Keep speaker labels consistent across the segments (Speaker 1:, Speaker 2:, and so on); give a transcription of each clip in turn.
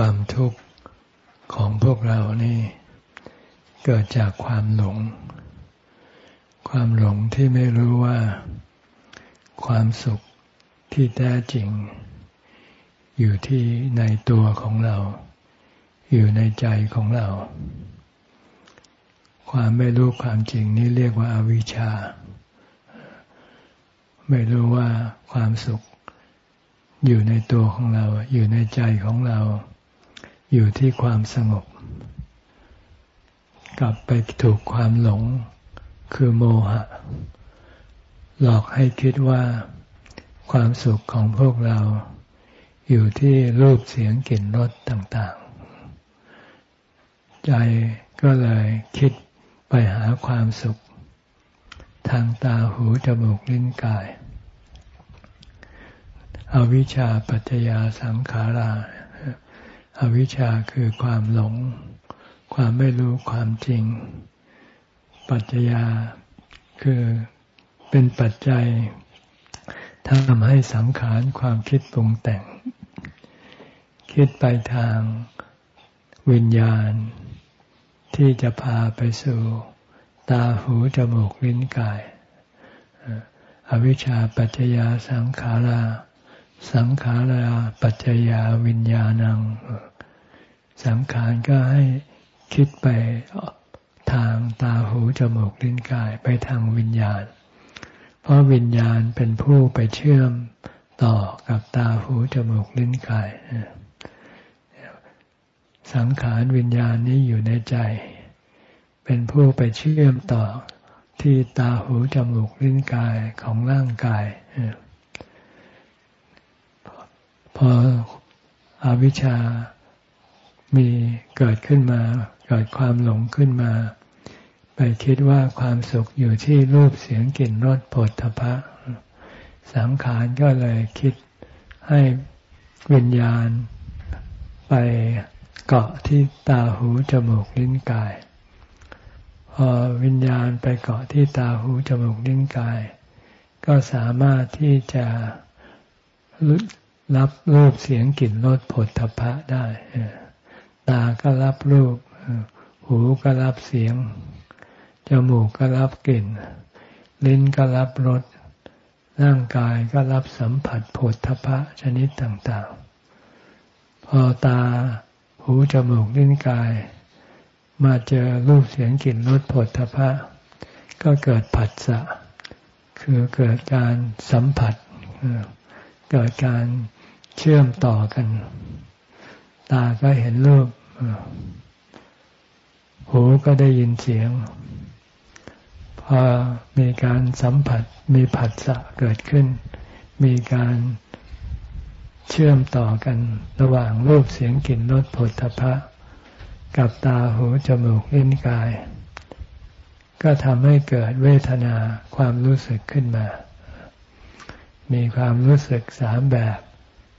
Speaker 1: ความทุกข์ของพวกเรานี่ เกิดจากความหลง ความหลงที่ไม่รู้ว่า ความสุขที่แท้จริง อยู่ที่ในตัวของเรา อยู่ในใจของเรา ความไม่รู้ความจริงนี่เรียกว่าอาวิชชา ไม่รู้ว่าความสุขอยู่ในตัวของเรา อยู่ในใจของเรา อยู่ที่ความสงบ กลับไปถูกความหลงคือโมหะ หลอกให้คิดว่าความสุขของพวกเรา อยู่ที่รูปเสียงกลิ่นรสต่างๆ ใจก็เลยคิดไปหาความสุข ทางตาหูจมูกลิ้นกาย อวิชชาปัจจยาสังขารา อวิชชาคือความหลง ความไม่รู้ความจริง ปัจจยาคือเป็นปัจจัยทำให้สังขารความคิดปรุงแต่ง คิดไปทางวิญญาณ ที่จะพาไปสู่ ตาหูจมูกลิ้นกาย อวิชชาปัจจยาสังขาราสังขาราปัจจยาวิญญาณัง สังขารก็ให้คิดไปทางตาหูจมูกลิ้นกายไปทางวิญญาณ เพราะวิญญาณเป็นผู้ไปเชื่อมต่อกับตาหูจมูกลิ้นกายสังขารวิญญาณนี้อยู่ในใจ เป็นผู้ไปเชื่อมต่อที่ตาหูจมูกลิ้นกายของร่างกายพออวิชชา มีเกิดขึ้นมา เกิดความหลงขึ้นมา ไปคิดว่าความสุขอยู่ที่รูปเสียงกลิ่นรสผลทพะสังขารก็เลยคิดให้วิญญาณ ไปเกาะที่ตาหูจมูกลิ้นกาย พอวิญญาณไปเกาะที่ตาหูจมูกลิ้นกาย ก็สามารถที่จะรับรูปเสียงกลิ่นรสผลทพะได้ ตาก็รับรูป หูก็รับเสียง จมูกก็รับกลิ่น ลิ้นก็รับรส ร่างกายก็รับสัมผัสผลทพะชนิดต่างๆ พอตา หู จมูก ลิ้นกาย มาเจอรูปเสียงกลิ่นรสผลทพะ ก็เกิดผัสสะ คือเกิดการสัมผัส เกิดการเชื่อมต่อกัน ตาก็เห็นรูปหูก็ได้ยินเสียง พอมีการสัมผัสมีผัสสะเกิดขึ้น มีการเชื่อมต่อกันระหว่างรูปเสียงกลิ่นรสผลทพะ กับตาหูจมูกลิ้นกาย ก็ทำให้เกิดเวทนาความรู้สึกขึ้นมา มีความรู้สึกสามแบบ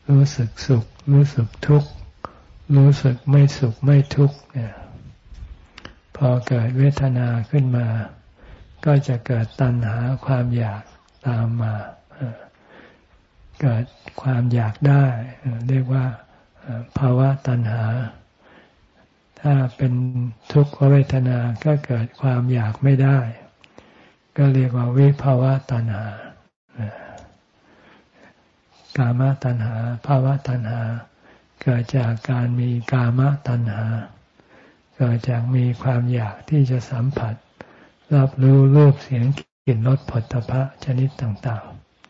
Speaker 1: รู้สึกสุข รู้สึกทุกข์ รู้สึกไม่สุขไม่ทุกข์เนี่ยพอเกิดเวทนาขึ้นมา ก็จะเกิดตัณหาความอยากตามมา เกิดความอยากได้ เรียกว่าภาวะตัณหา ถ้าเป็นทุกขเวทนา ก็เกิดความอยากไม่ได้ ก็เรียกว่าวิภาวะตัณหากามตัณหา ภาวะตัณหา เกิดจากการมีกามตัณหา เกิดจากมีความอยากที่จะสัมผัส รับรู้รูปเสียงกลิ่นรสผลตภะชนิดต่าง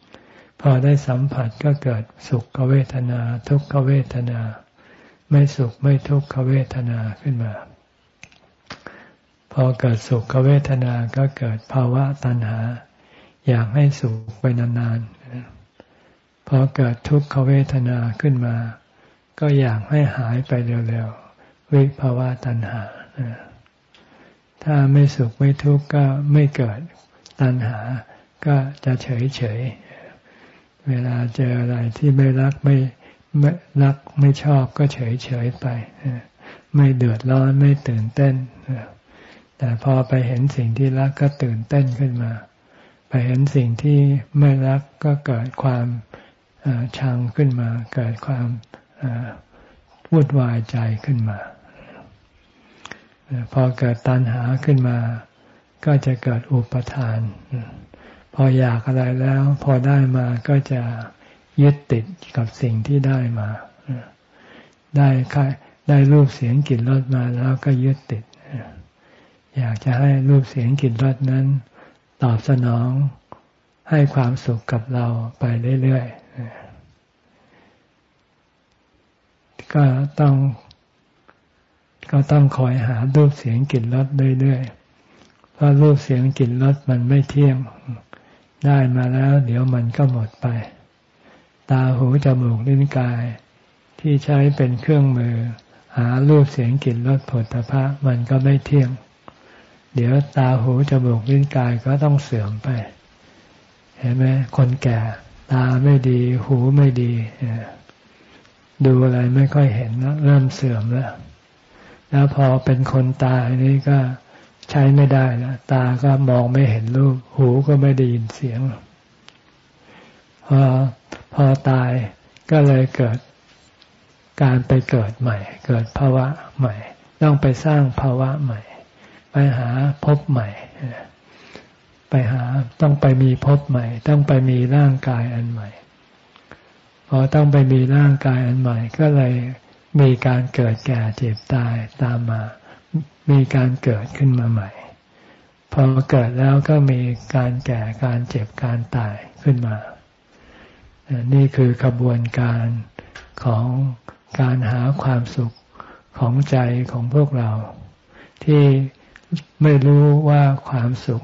Speaker 1: ๆ พอได้สัมผัสก็เกิดสุขเวทนา ทุกขเวทนา ไม่สุขไม่ทุกขเวทนาขึ้นมา พอเกิดสุขเวทนาก็เกิดภาวะตัณหา อยากให้สุขไปนานๆพอเกิดทุกขเวทนาขึ้นมา ก็อยากให้หายไปเร็วๆวิภาวะตัณหา ถ้าไม่สุขไม่ทุกข์ก็ไม่เกิดตัณหา ก็จะเฉยเฉย เวลาเจออะไรที่ไม่รักไม่ไม่รักไม่ชอบก็เฉยเฉยไป ไม่เดือดร้อนไม่ตื่นเต้น แต่พอไปเห็นสิ่งที่รักก็ตื่นเต้นขึ้นมา ไปเห็นสิ่งที่ไม่รักก็เกิดความชังขึ้นมา เกิดความ วุ่นวายใจขึ้นมา พอเกิดตัณหาขึ้นมา ก็จะเกิดอุปทาน พออยากอะไรแล้ว พอได้มาก็จะยึดติดกับสิ่งที่ได้มา ได้ได้รูปเสียงกลิ่นรสมาแล้วก็ยึดติด อยากจะให้รูปเสียงกลิ่นรสนั้น ตอบสนองให้ความสุขกับเราไปเรื่อยๆ ก็ต้อง ก็ต้องคอยหารูปเสียงกลิ่นรสเรื่อยๆเพราะรูปเสียงกลิ่นรสมันไม่เที่ยง ได้มาแล้ว เดี๋ยวมันก็หมดไป ตาหูจมูกลิ้นกาย ที่ใช้เป็นเครื่องมือ หารูปเสียงกลิ่นรสผลพระมันก็ไม่เที่ยง เดี๋ยวตาหูจมูกลิ้นกายก็ต้องเสื่อมไป เห็นไหมคนแก่ ตาไม่ดี หูไม่ดี ดูอะไรไม่ค่อยเห็นแล้วเริ่มเสื่อมแล้ว แล้วพอเป็นคนตายนี่ก็ใช้ไม่ได้แล้วตาก็มองไม่เห็นรูป หูก็ไม่ได้ยินเสียง พอพอตายก็เลยเกิดการไปเกิดใหม่ เกิดภาวะใหม่ ต้องไปสร้างภาวะใหม่ ไปหาพบใหม่ ไปหาต้องไปมีพบใหม่ ต้องไปมีร่างกายอันใหม่ อต้องไปมีร่างกายอันใหม่ ก็เลยมีการเกิดแก่เจ็บตายตามมา มีการเกิดขึ้นมาใหม่ พอเกิดแล้วก็มีการแก่การเจ็บการตายขึ้นมา นี่คือขบวนการของการหาความสุขของใจของพวกเรา ที่ไม่รู้ว่าความสุข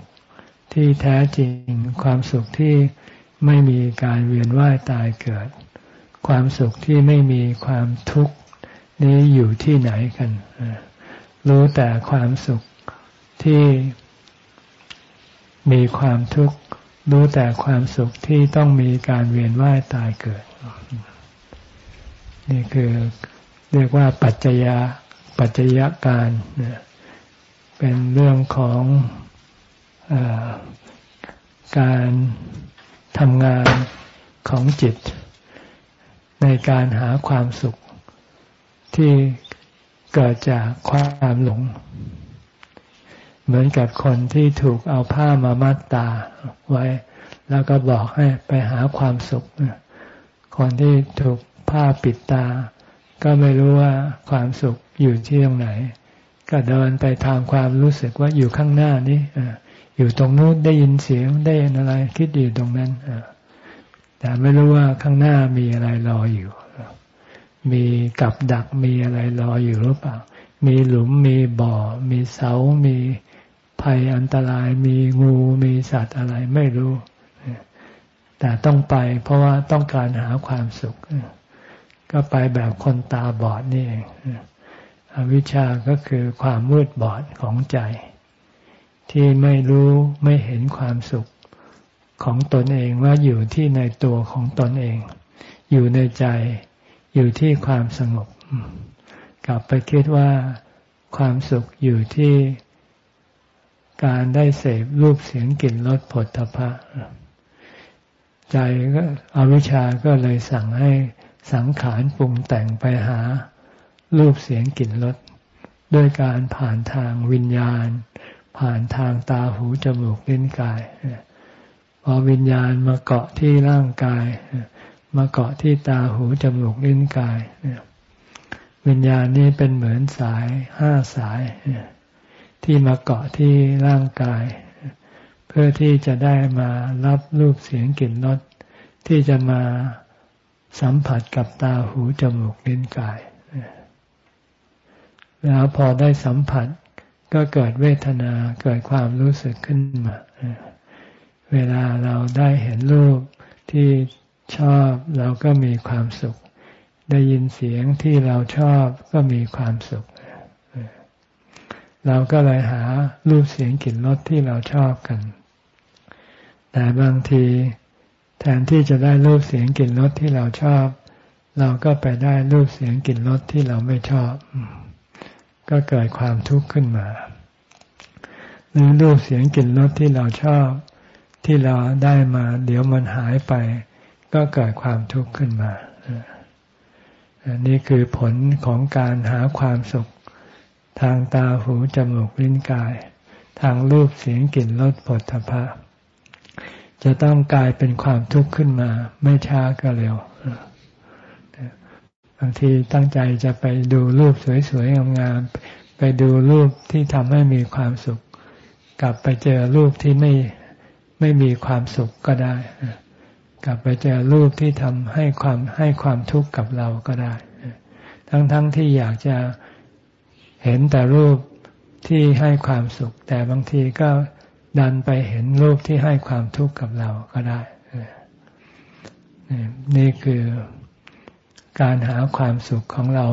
Speaker 1: ที่แท้จริงความสุขที่ไม่มีการเวียนว่ายตายเกิด ความสุขที่ไม่มีความทุกข์นี้อยู่ที่ไหนกัน รู้แต่ความสุขที่มีความทุกข์ รู้แต่ความสุขที่ต้องมีการเวียนว่ายตายเกิด นี่คือเรียกว่าปัจจยาปัจจยการเป็นเรื่องของการทำงานของจิต ในการหาความสุขที่เกิดจากความหลง เหมือนกับคนที่ถูกเอาผ้ามามัดตาไว้ แล้วก็บอกให้ไปหาความสุข คนที่ถูกผ้าปิดตา ก็ไม่รู้ว่าความสุขอยู่ที่ตรงไหน ก็เดินไปทางความรู้สึกว่าอยู่ข้างหน้านี้อยู่ตรงนู้นได้ยินเสียงได้ยินอะไร คิดอยู่ตรงนั้น แต่ไม่รู้ว่าข้างหน้ามีอะไรรออยู่ มีกับดักมีอะไรรออยู่หรือเปล่า มีหลุมมีบ่อ มีเสา มีภัยอันตราย มีงูมีสัตว์อะไรไม่รู้ แต่ต้องไปเพราะว่าต้องการหาความสุข ก็ไปแบบคนตาบอดนี่เองอวิชชาก็คือความมืดบอดของใจ ที่ไม่รู้ไม่เห็นความสุข ของตนเองว่าอยู่ที่ในตัวของตนเอง อยู่ในใจ อยู่ที่ความสงบ กลับไปคิดว่าความสุขอยู่ที่การได้เสพรูปเสียงกลิ่นรสผลทพะ ใจก็อวิชชาก็เลยสั่งให้สังขารปรุงแต่งไปหารูปเสียงกลิ่นรสด้วยการผ่านทางวิญญาณ ผ่านทางตาหูจมูกลิ้นกาย พอวิญญาณมาเกาะที่ร่างกาย มาเกาะที่ตาหูจมูกลิ้นกาย วิญญาณนี้เป็นเหมือนสายห้าสาย ที่มาเกาะที่ร่างกาย เพื่อที่จะได้มารับรูปเสียงกลิ่นรสที่จะมาสัมผัสกับตาหูจมูกลิ้นกาย แล้วพอได้สัมผัสก็เกิดเวทนาเกิดความรู้สึกขึ้นมา เวลาเราได้เห็นรูปที่ชอบเราก็มีความสุข ได้ยินเสียงที่เราชอบก็มีความสุข เราก็เลยหารูปเสียงกลิ่นรสที่เราชอบกัน แต่บางทีแทนที่จะได้รูปเสียงกลิ่นรสที่เราชอบ เราก็ไปได้รูปเสียงกลิ่นรสที่เราไม่ชอบ ก็เกิดความทุกข์ขึ้นมา หรือรูปเสียงกลิ่นรสที่เราชอบ ที่เราได้มา เดี๋ยวมันหายไป ก็เกิดความทุกข์ขึ้นมาอันี่คือผลของการหาความสุข ทางตาหูจมูกลิ้นกาย ทางรูปเสียงกลิ่นรสผลทพะจะต้องกลายเป็นความทุกข์ขึ้นมา ไม่ช้าก็เร็วบางทีตั้งใจจะไปดูรูปสวยๆงามๆไปดูรูปที่ทำให้มีความสุข กลับไปเจอรูปที่ไม่ ไม่มีความสุขก็ได้ กลับไปเจอรูปที่ทำให้ความให้ความทุกข์กับเราก็ได้ ทั้งๆทที่อยากจะเห็นแต่รูปที่ให้ความสุข แต่บางทีก็ดันไปเห็นรูปที่ให้ความทุกข์กับเราก็ได้ นี่คือการหาความสุขของเรา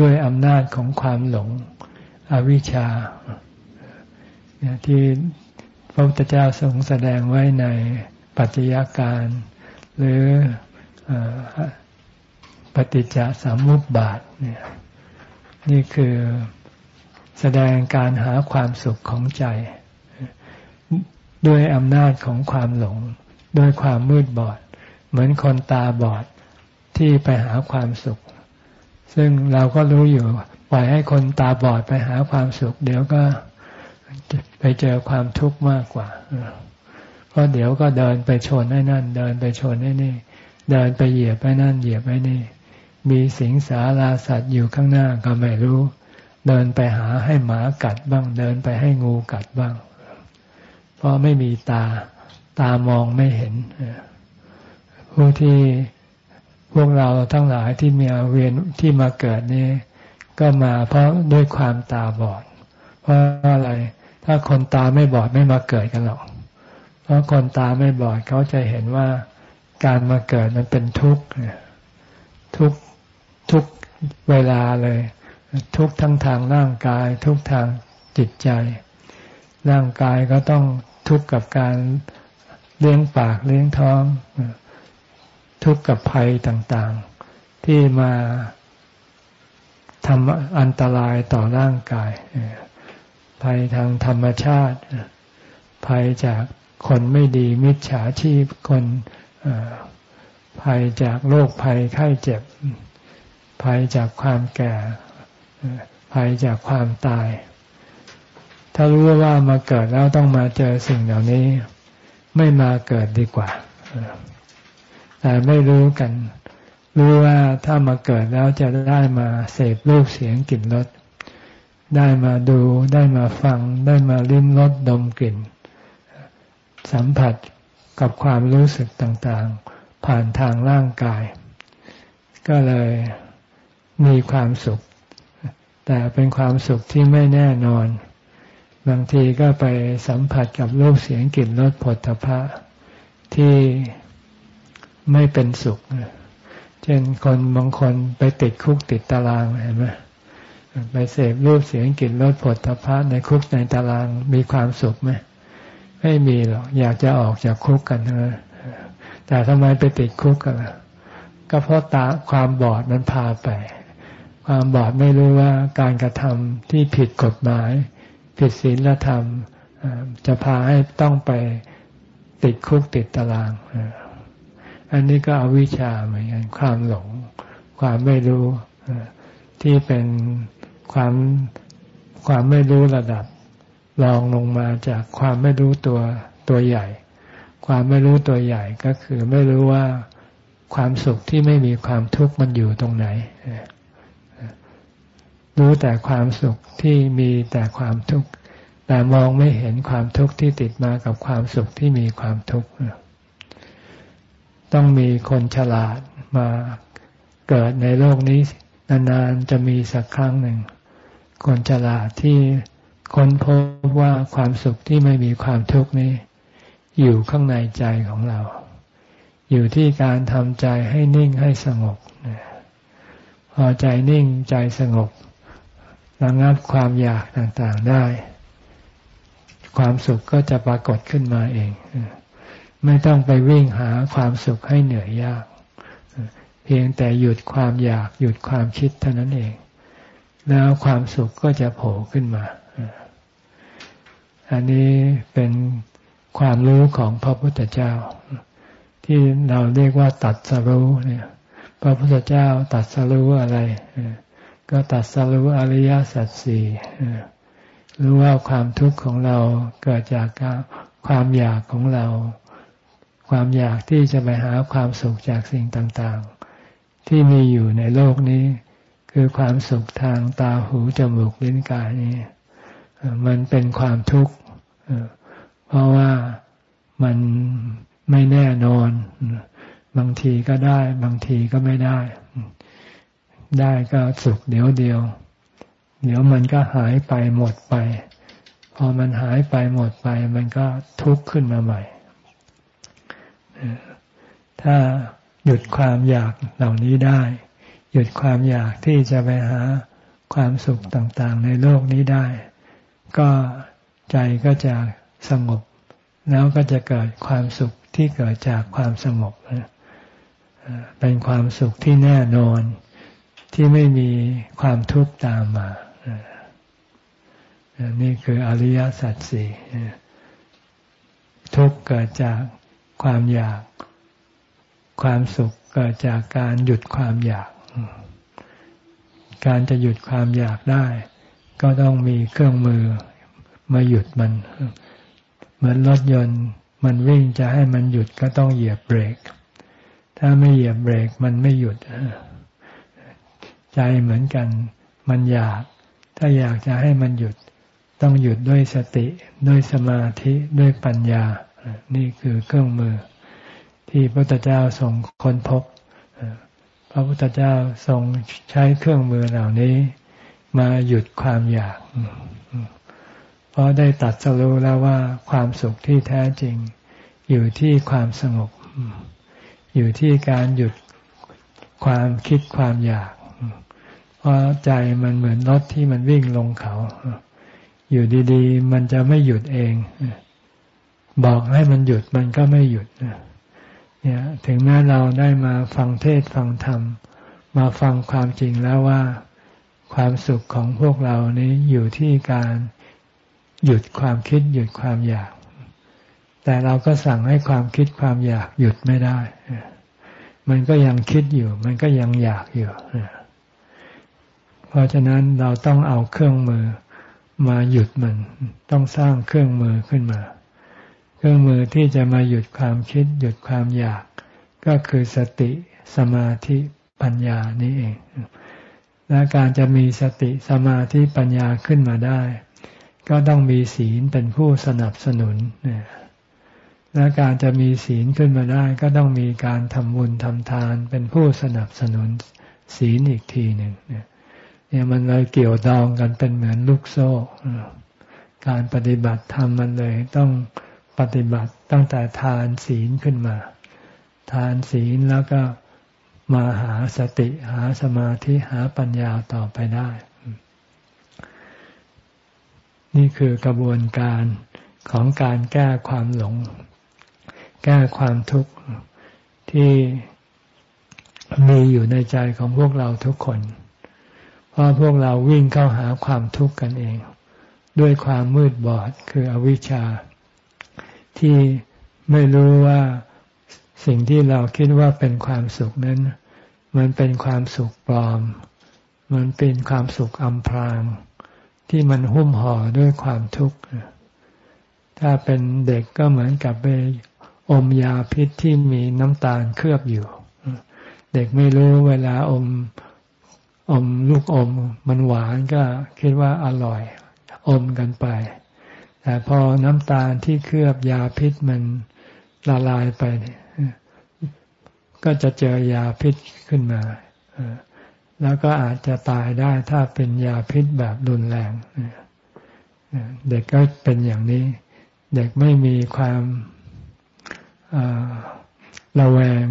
Speaker 1: ด้วยอำนาจของความหลงอวิชชาที่ พระพุทธเจ้าทรงแสดงไว้ในปัจจัยการ หรือปฏิจจสามุปบาทเนี่ยนี่คือแสดงการหาความสุขของใจ ด้วยอำนาจของความหลง ด้วยความมืดบอด เหมือนคนตาบอดที่ไปหาความสุข ซึ่งเราก็รู้อยู่ปล่อยให้คนตาบอดไปหาความสุข เดี๋ยวก็ ไปเจอความทุกข์มากกว่าเพราะเดี๋ยวก็เดินไปชนให้นั่น เดินไปชนให้นี่ เดินไปเหยียบไปนั่น เหยียบไปนี่ มีสิงสาราสัตว์อยู่ข้างหน้าก็ไม่รู้ เดินไปหาให้หมากัดบ้าง เดินไปให้งูกัดบ้าง เพราะไม่มีตาตามองไม่เห็นผู้ที่พวกเราทั้งหลายที่มีเวียนที่มาเกิดนี้ก็มาเพราะด้วยความตาบอด เพราะอะไร ถ้าคนตาไม่บอดไม่มาเกิดกันหรอก เพราะคนตาไม่บอดเขาจะเห็นว่าการมาเกิดมันเป็นทุกข์ทุกทุกเวลาเลย ทุกทั้งทางร่างกาย ทุกทางจิตใจ ร่างกายก็ต้องทุกข์กับการเลี้ยงปากเลี้ยงท้อง ทุกข์กับภัยต่างๆ ที่มาทำอันตรายต่อร่างกาย ภัยทางธรรมชาติ ภัยจากคนไม่ดีมิจฉาชีพคนภัยจากโรคภัยไข้เจ็บ ภัยจากความแก่ ภัยจากความตาย ถ้ารู้ว่ามาเกิดแล้วต้องมาเจอสิ่งเหล่านี้ ไม่มาเกิดดีกว่า แต่ไม่รู้กัน รู้ว่าถ้ามาเกิดแล้วจะได้มาเสพรูปเสียงกลิ่นรส ได้มาดูได้มาฟัง ได้มาลิ้มรสดมกลิ่น สัมผัสกับความรู้สึกต่างๆ ผ่านทางร่างกาย ก็เลยมีความสุข แต่เป็นความสุขที่ไม่แน่นอน บางทีก็ไปสัมผัสกับรูปเสียงกลิ่นรสผลทพะที่ไม่เป็นสุข เช่นคนบางคนไปติดคุกติดตารางเห็นไหม ไปเสพรูปเสียงกลิ่นรสผลทพะในคุกในตารางมีความสุขไหมไม่มีหรอกอยากจะออกจากคุกกันนะแต่ทำไมไปติดคุกกันล่ะก็เพราะตาความบอดมันพาไป ความบอดไม่รู้ว่าการกระทำที่ผิดกฎหมาย ผิดศีลธรรมจะพาให้ต้องไปติดคุกติดตาราง อันนี้ก็อวิชชาเหมือนกันความหลง ความไม่รู้ที่เป็น ความความไม่รู้ระดับลองลงมาจากความไม่รู้ตัวตัวใหญ่ ความไม่รู้ตัวใหญ่ก็คือไม่รู้ว่าความสุขที่ไม่มีความทุกข์มันอยู่ตรงไหน รู้แต่ความสุขที่มีแต่ความทุกข์แต่มองไม่เห็นความทุกข์ที่ติดมากับความสุขที่มีความทุกข์ต้องมีคนฉลาดมาเกิดในโลกนี้นานๆจะมีสักครั้งหนึ่ง คนฉลาดที่ค้นพบว่าความสุขที่ไม่มีความทุกข์นี้ อยู่ข้างในใจของเรา อยู่ที่การทำใจให้นิ่งให้สงบพอใจนิ่งใจสงบระงับความอยากต่างๆได้ ความสุขก็จะปรากฏขึ้นมาเอง ไม่ต้องไปวิ่งหาความสุขให้เหนื่อยยาก เพียงแต่หยุดความอยากหยุดความคิดเท่านั้นเอง แล้วความสุขก็จะโผล่ขึ้นมา อันนี้เป็นความรู้ของพระพุทธเจ้า ที่เราเรียกว่าตัดสรู้เนี่ย พระพุทธเจ้าตัดสรู้อะไร ก็ตัดสรู้อริยสัจสี่รู้ว่าความทุกข์ของเราเกิดจากความอยากของเรา ความอยากที่จะไปหาความสุขจากสิ่งต่าง ๆ ที่มีอยู่ในโลกนี้ คือความสุขทางตาหูจมูกลิ้นกายนี้มันเป็นความทุกข์เพราะว่ามันไม่แน่นอน บางทีก็ได้ บางทีก็ไม่ได้ ได้ก็สุขเดียวเดียว เดี๋ยวมันก็หายไปหมดไป พอมันหายไปหมดไป มันก็ทุกข์ขึ้นมาใหม่ ถ้าหยุดความอยากเหล่านี้ได้ หยุดความอยากที่จะไปหาความสุขต่างๆ ในโลกนี้ได้ ก็ใจก็จะสงบ แล้วก็จะเกิดความสุขที่เกิดจากความสงบเป็นความสุขที่แน่นอนที่ไม่มีความทุกข์ตามมา นี่คืออริยสัจสี่ทุกข์เกิดจากความอยาก ความสุขเกิดจากการหยุดความอยาก การจะหยุดความอยากได้ ก็ต้องมีเครื่องมือมาหยุดมัน เหมือนรถยนต์มันวิ่งจะให้มันหยุดก็ต้องเหยียบเบรก ถ้าไม่เหยียบเบรกมันไม่หยุด ใจเหมือนกัน มันอยาก ถ้าอยากจะให้มันหยุด ต้องหยุดด้วยสติ ด้วยสมาธิด้วยปัญญา นี่คือเครื่องมือ ที่พระพุทธเจ้าทรงค้นพบ พระพุทธเจ้าทรงใช้เครื่องมือเหล่านี้ มาหยุดความอยาก เพราะได้ตัดสรู้แล้วว่าความสุขที่แท้จริง อยู่ที่ความสงบ อยู่ที่การหยุดความคิดความอยาก เพราะใจมันเหมือนรถที่มันวิ่งลงเขา อยู่ดี ๆ มันจะไม่หยุดเอง บอกให้มันหยุดมันก็ไม่หยุด เนี่ยถึงแม้เราได้มาฟังเทศฟังธรรม มาฟังความจริงแล้วว่า ความสุขของพวกเรานี้อยู่ที่การหยุดความคิดหยุดความอยาก แต่เราก็สั่งให้ความคิดความอยากหยุดไม่ได้ มันก็ยังคิดอยู่ มันก็ยังอยากอยู่ เพราะฉะนั้นเราต้องเอาเครื่องมือมาหยุดมัน ต้องสร้างเครื่องมือขึ้นมา เครื่องมือที่จะมาหยุดความคิด หยุดความอยาก ก็คือสติสมาธิปัญญานี่เอง และการจะมีสติสมาธิปัญญาขึ้นมาได้ ก็ต้องมีศีลเป็นผู้สนับสนุนและการจะมีศีลขึ้นมาได้ก็ต้องมีการทำบุญทำทานเป็นผู้สนับสนุนศีลอีกทีหนึ่งเนี่ยมันเลยเกี่ยวดองกันเป็นเหมือนลูกโซ่ การปฏิบัติธรรมมันเลยต้อง ปฏิบัติตั้งแต่ทานศีลขึ้นมา ทานศีลแล้วก็มาหาสติหาสมาธิหาปัญญาต่อไปได้ นี่คือกระบวนการของการแก้ความหลง แก้ความทุกข์ที่มีอยู่ในใจของพวกเราทุกคน เพราะพวกเราวิ่งเข้าหาความทุกข์กันเอง ด้วยความมืดบอดคืออวิชชา ที่ไม่รู้ว่าสิ่งที่เราคิดว่าเป็นความสุขนั้น มันเป็นความสุขปลอม มันเป็นความสุขอำพราง ที่มันหุ้มห่อด้วยความทุกข์ ถ้าเป็นเด็กก็เหมือนกับไปอมยาพิษที่มีน้ำตาลเคลือบอยู่ เด็กไม่รู้เวลาอมอมลูกอม มันหวานก็คิดว่าอร่อย อมกันไป แต่พอน้ำตาลที่เคลือบยาพิษมันละลายไปก็จะเจอยาพิษขึ้นมาแล้วก็อาจจะตายได้ถ้าเป็นยาพิษแบบรุนแรงเด็กก็เป็นอย่างนี้ เด็กไม่มีความระแวง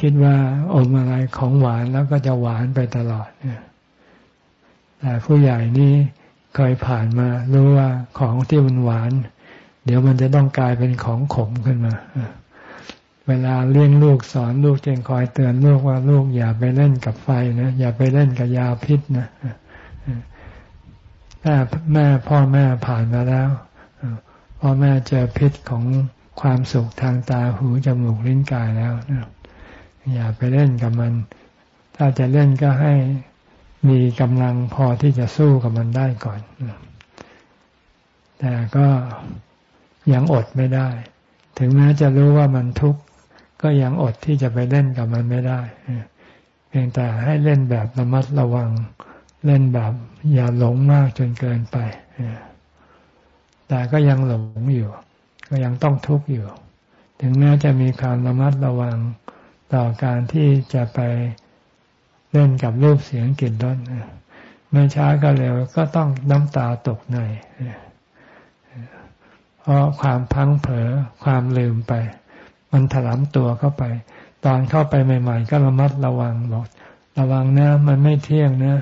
Speaker 1: คิดว่าอมอะไรของหวานแล้วก็จะหวานไปตลอดแต่ผู้ใหญ่นี่ เคยผ่านมา รู้ว่าของที่มันหวาน เดี๋ยวมันจะต้องกลายเป็นของขมขึ้นมา เวลาเลี้ยงลูกสอนลูกจึงคอยเตือนลูกว่าลูกอย่าไปเล่นกับไฟนะอย่าไปเล่นกับยาพิษนะแม่แม่พ่อแม่ผ่านมาแล้วพ่อแม่เจอพิษของความสุขทางตาหูจมูกลิ้นกายแล้วอย่าไปเล่นกับมัน ถ้าจะเล่นก็ให้ มีกำลังพอที่จะสู้กับมันได้ก่อน แต่ก็ยังอดไม่ได้ ถึงแม้จะรู้ว่ามันทุกข์ก็ยังอดที่จะไปเล่นกับมันไม่ได้เพียงแต่ให้เล่นแบบระมัดระวัง เล่นแบบอย่าหลงมากจนเกินไปแต่ก็ยังหลงอยู่ ก็ยังต้องทุกข์อยู่ ถึงแม้จะมีความระมัดระวังต่อการที่จะไป เล่นกับรูปเสียงกลิ่นรสไม่ช้าก็เร็วก็ต้องน้ำตาตกในเพราะความพังเผลอความลืมไป มันถลำตัวเข้าไป ตอนเข้าไปใหม่ ๆ ก็ระมัดระวังบอกระวังนะ มันไม่เที่ยงนะ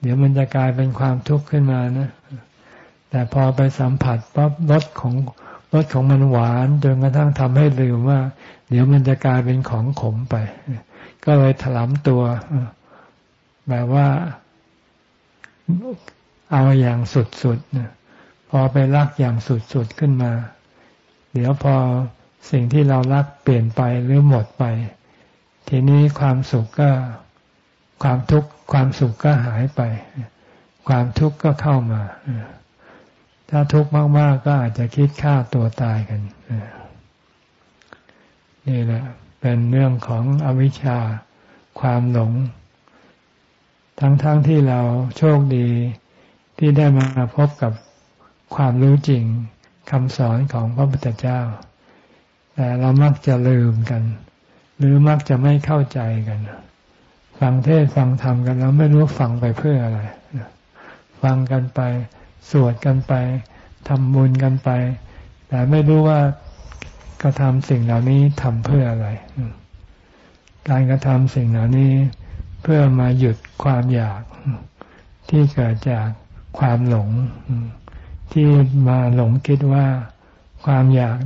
Speaker 1: เดี๋ยวมันจะกลายเป็นความทุกข์ขึ้นมานะแต่พอไปสัมผัสปั๊บรสของรสของมันหวานจนกระทั่งทำให้ลืมว่า เดี๋ยวมันจะกลายเป็นของขมไป ก็เลยถลำตัว แบบว่าเอาอย่างสุดๆพอไปรักอย่างสุดๆขึ้นมา เดี๋ยวพอสิ่งที่เรารักเปลี่ยนไปหรือหมดไป ทีนี้ความสุขก็ความทุกข์ความสุขก็หายไป ความทุกข์ก็เข้ามา ถ้าทุกข์มาก ๆ ก็อาจจะคิดฆ่าตัวตายกัน นี่แหละ เป็นเรื่องของอวิชชาความหลง ทั้งๆทที่เราโชคดีที่ได้มาพบกับความรู้จริงคำสอนของพระพุทธเจ้า แต่เรามักจะลืมกัน หรือมักจะไม่เข้าใจกัน ฟังเทศฟังธรรมกันแล้วไม่รู้ฟังไปเพื่ออะไร ฟังกันไป สวดกันไปทำบุญกันไป แต่ไม่รู้ว่ากระทำสิ่งเหล่านี้ทำเพื่ออะไร การกระทำสิ่งเหล่านี้ พื่อมาหยุดความอยากที่เกิดจากความหลง ที่มาหลงคิดว่าความอยาก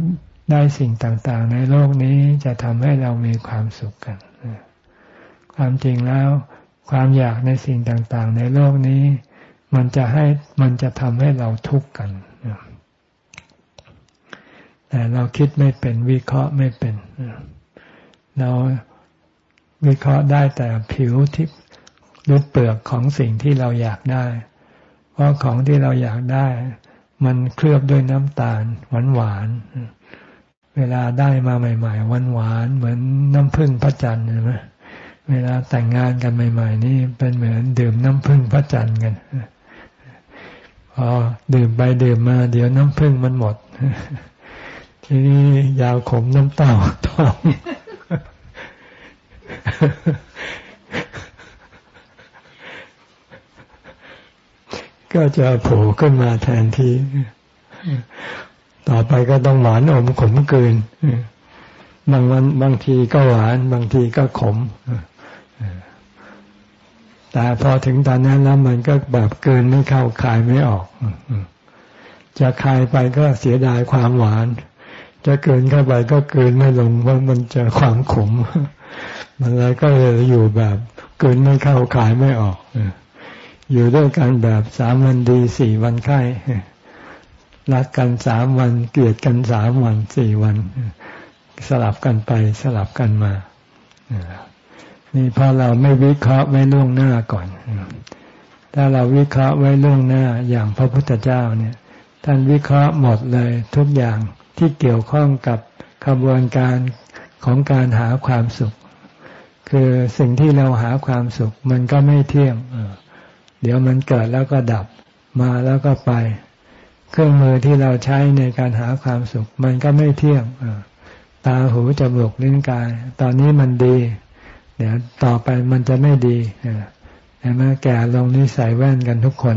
Speaker 1: ได้สิ่งต่างๆ ในโลกนี้จะทำให้เรามีความสุขกัน ความจริงแล้ว ความอยากในสิ่งต่างๆ ในโลกนี้ มันจะให้มันจะทำให้เราทุกข์กันแต่เราคิดไม่เป็นวิเคราะห์ไม่เป็นเรา วิเคราะห์ได้แต่ผิวที่รุดเปลือกของสิ่งที่เราอยากได้ เพราะของที่เราอยากได้ มันเคลือบด้วยน้ำตาลหวานหวานเวลาได้มาใหม่ๆหวานหวานเหมือนน้ำผึ้งพระจันทร์ใช่ไหมเวลาแต่งงานกันใหม่ ๆ นี่เป็นเหมือนดื่มน้ำผึ้งพระจันทร์กันพอดื่มไปดื่มมา เดี๋ยวน้ำผึ้งมันหมด ทีนี้ยาวขมน้ำเต้าท้อง ก็จะโผล่ขึ้นมาแทนที่ ต่อไปก็ต้องหวานอมขมเกินบางวันบางทีก็หวาน บางทีก็ขมแต่พอถึงตอนนั้นแล้วมันก็แบบเกินไม่เข้าคายไม่ออก จะคายไปก็เสียดายความหวาน จะเกินเข้าไปก็เกินไม่ลงเพราะมันจะความขม มันเลยก็เลยอยู่แบบเกินไม่เข้าคายไม่ออกอยู่ด้วยกันแบบสามวันดีสี่วันไข้รักกันสามวัน เกลียดกันสามวันสี่วัน สลับกันไปสลับกันมานี่เพราะเราไม่วิเคราะห์ไว้ล่วงหน้าก่อน ถ้าเราวิเคราะห์ไว้ล่วงหน้าอย่างพระพุทธเจ้าเนี่ย ท่านวิเคราะห์หมดเลยทุกอย่างที่เกี่ยวข้องกับขบวนการของการหาความสุข คือสิ่งที่เราหาความสุข มันก็ไม่เที่ยงเดี๋ยวมันเกิดแล้วก็ดับมาแล้วก็ไป เครื่องมือที่เราใช้ในการหาความสุข มันก็ไม่เที่ยงตาหูจมูกลิ้นกาย ตอนนี้มันดี เดี๋ยวต่อไปมันจะไม่ดีเห็นไหมแก่ลงนี่ใส่แว่นกันทุกคน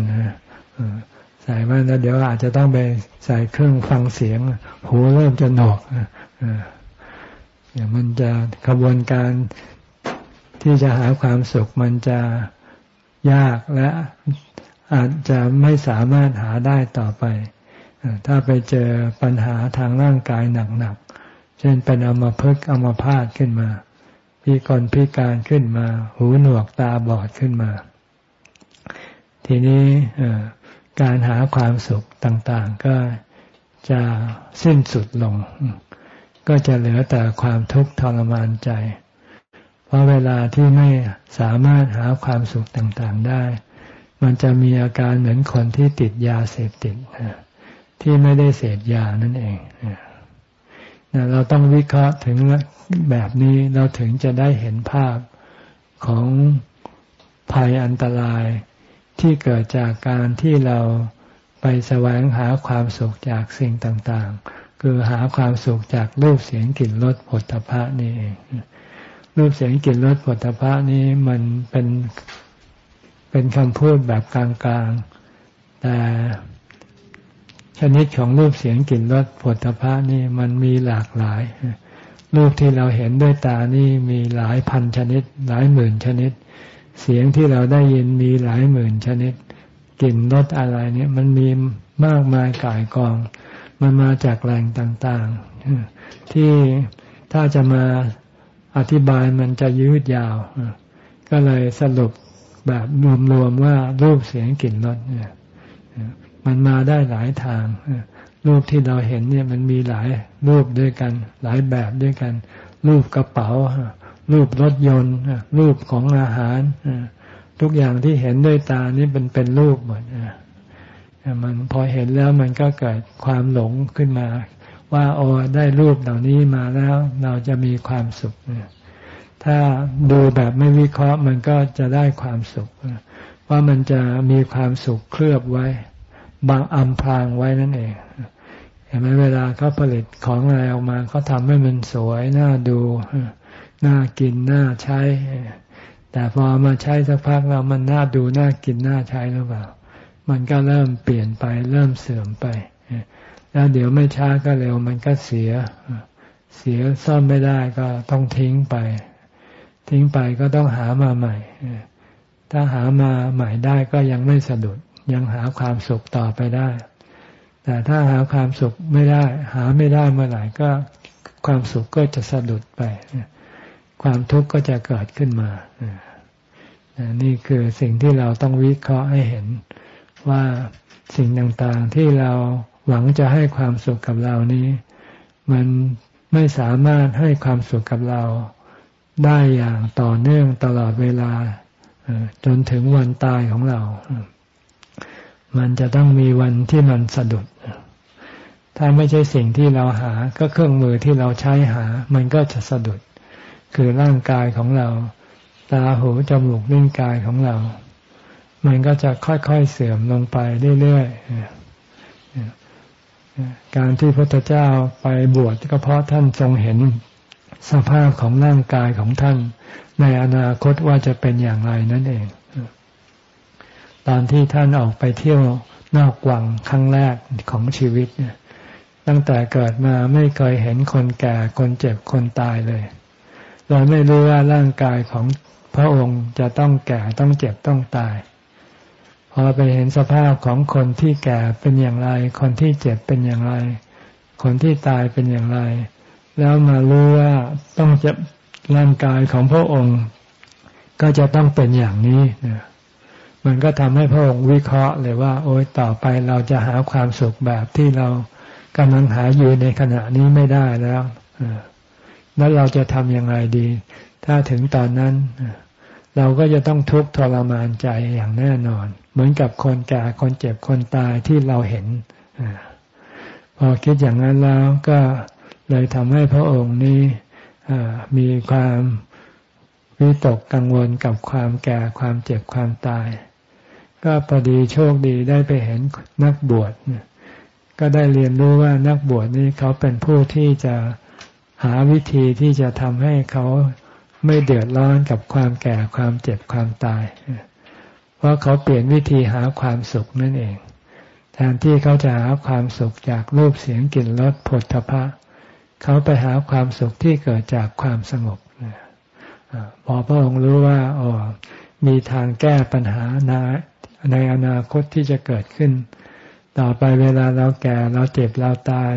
Speaker 1: ใส่แว่นแล้วเดี๋ยวอาจจะต้องไปใส่เครื่องฟังเสียง หูเริ่มจะหนอกอย่างมันจะขบวนการ ที่จะหาความสุขมันจะยากและอาจจะไม่สามารถหาได้ต่อไป ถ้าไปเจอปัญหาทางร่างกายหนักๆ เช่นเป็นอมภพอมพาตขึ้นมา พิกลพิการขึ้นมา หูหนวกตาบอดขึ้นมา ทีนี้การหาความสุขต่างๆ ก็จะสิ้นสุดลง ก็จะเหลือแต่ความทุกข์ทรมานใจ ราะเวลาที่ไม่สามารถหาความสุขต่างๆได้ มันจะมีอาการเหมือนคนที่ติดยาเสพติดที่ไม่ได้เสพยานั่นเองเราต้องวิเคราะห์ถึงแบบนี้เราถึงจะได้เห็นภาพของภัยอันตรายที่เกิดจากการที่เราไปแสวงหาความสุขจากสิ่งต่างๆ คือหาความสุขจากรูปเสียงกลิ่นรสผลตภะนี่เอง รูปเสียงกลิ่นรสผลพระนี้มันเป็นเป็นคำพูดแบบกลางๆ แต่ชนิดของรูปเสียงกลิ่นรสผลพระนี่มันมีหลากหลาย รูปที่เราเห็นด้วยตานี่มีหลายพันชนิด หลายหมื่นชนิด เสียงที่เราได้ยินมีหลายหมื่นชนิด กลิ่นรสอะไรเนี่ยมันมีมากมายกายกอง มันมาจากแหล่งต่างๆ ที่ถ้าจะมา อธิบายมันจะยืดยาว ก็เลยสรุปแบบรวมๆว่ารูปเสียงกลิ่นรสเนี่ยมันมาได้หลายทางรูปที่เราเห็นเนี่ยมันมีหลายรูปด้วยกัน หลายแบบด้วยกัน รูปกระเป๋า รูปรถยนต์ รูปของอาหาร ทุกอย่างที่เห็นด้วยตานี่เป็นเป็นรูปหมดมันพอเห็นแล้วมันก็เกิดความหลงขึ้นมา ว่าโอ้ได้รูปเหล่านี้มาแล้ว เราจะมีความสุข ถ้าดูแบบไม่วิเคราะห์มันก็จะได้ความสุขว่ามันจะมีความสุขเคลือบไว้ บางอำพรางไว้นั่นเองเห็นไหมเวลาเขาผลิตของอะไรออกมาเขาทำให้มันสวยน่าดูน่ากินน่าใช้ แต่พอมาใช้สักพักเรามันน่าดูน่ากินน่าใช้หรือเปล่า มันก็เริ่มเปลี่ยนไป เริ่มเสื่อมไป แล้วเดี๋ยวไม่ช้าก็เร็วมันก็เสีย เสียซ่อมไม่ได้ก็ต้องทิ้งไป ทิ้งไปก็ต้องหามาใหม่ ถ้าหามาใหม่ได้ก็ยังไม่สะดุด ยังหาความสุขต่อไปได้ แต่ถ้าหาความสุขไม่ได้ หาไม่ได้เมื่อไหร่ก็ความสุขก็จะสะดุดไป ความทุกข์ก็จะเกิดขึ้นมา นี่คือสิ่งที่เราต้องวิเคราะห์ให้เห็นว่าสิ่งต่างๆที่เรา หวังจะให้ความสุขกับเรานี้ มันไม่สามารถให้ความสุขกับเราได้อย่างต่อเนื่องตลอดเวลาจนถึงวันตายของเรา มันจะต้องมีวันที่มันสะดุด ถ้าไม่ใช่สิ่งที่เราหา ก็เครื่องมือที่เราใช้หา มันก็จะสะดุด คือร่างกายของเรา ตาหูจมูกลิ้นกายของเรา มันก็จะค่อยๆเสื่อมลงไปเรื่อยๆ การที่พระพุทธเจ้าไปบวชก็เพราะท่านทรงเห็นสภาพของร่างกายของท่าน ในอนาคตว่าจะเป็นอย่างไรนั่นเอง ตอนที่ท่านออกไปเที่ยวนอกวังครั้งแรกของชีวิตเนี่ยตั้งแต่เกิดมาไม่เคยเห็นคนแก่คนเจ็บคนตายเลย เราไม่รู้ว่าร่างกายของพระองค์จะต้องแก่ต้องเจ็บต้องตาย พอไปเห็นสภาพของคนที่แก่เป็นอย่างไร คนที่เจ็บเป็นอย่างไร คนที่ตายเป็นอย่างไร แล้วมารู้ว่าต้องจะร่างกายของพระองค์ ก็จะต้องเป็นอย่างนี้เมันก็ทำให้พระองค์วิเคราะห์เลยว่า โอ้ยต่อไปเราจะหาความสุขแบบที่เรากำลังหาอยู่ในขณะนี้ไม่ได้แล้วแล้วเราจะทำอย่างไรดี ถ้าถึงตอนนั้น เราก็จะต้องทุกข์ทรมานใจอย่างแน่นอน เหมือนกับคนแก่คนเจ็บคนตายที่เราเห็นพอคิดอย่างนั้นแล้วก็เลยทำให้พระองค์นี้มีความวิตกกังวลกับความแก่ความเจ็บความตาย ก็พอดีโชคดีได้ไปเห็นนักบวชก็ได้เรียนรู้ว่านักบวชนี้เขาเป็นผู้ที่จะหาวิธีที่จะทำให้เขาไม่เดือดร้อนกับความแก่ความเจ็บความตาย เพราะเขาเปลี่ยนวิธีหาความสุขนั่นเอง แทนที่เขาจะหาความสุขจากรูปเสียงกลิ่นรสผลทพะ เขาไปหาความสุขที่เกิดจากความสงบพอพระองค์รู้ว่าอ๋อมีทางแก้ปัญหาในอนาคตที่จะเกิดขึ้น ต่อไปเวลาเราแก่เราเจ็บเราตาย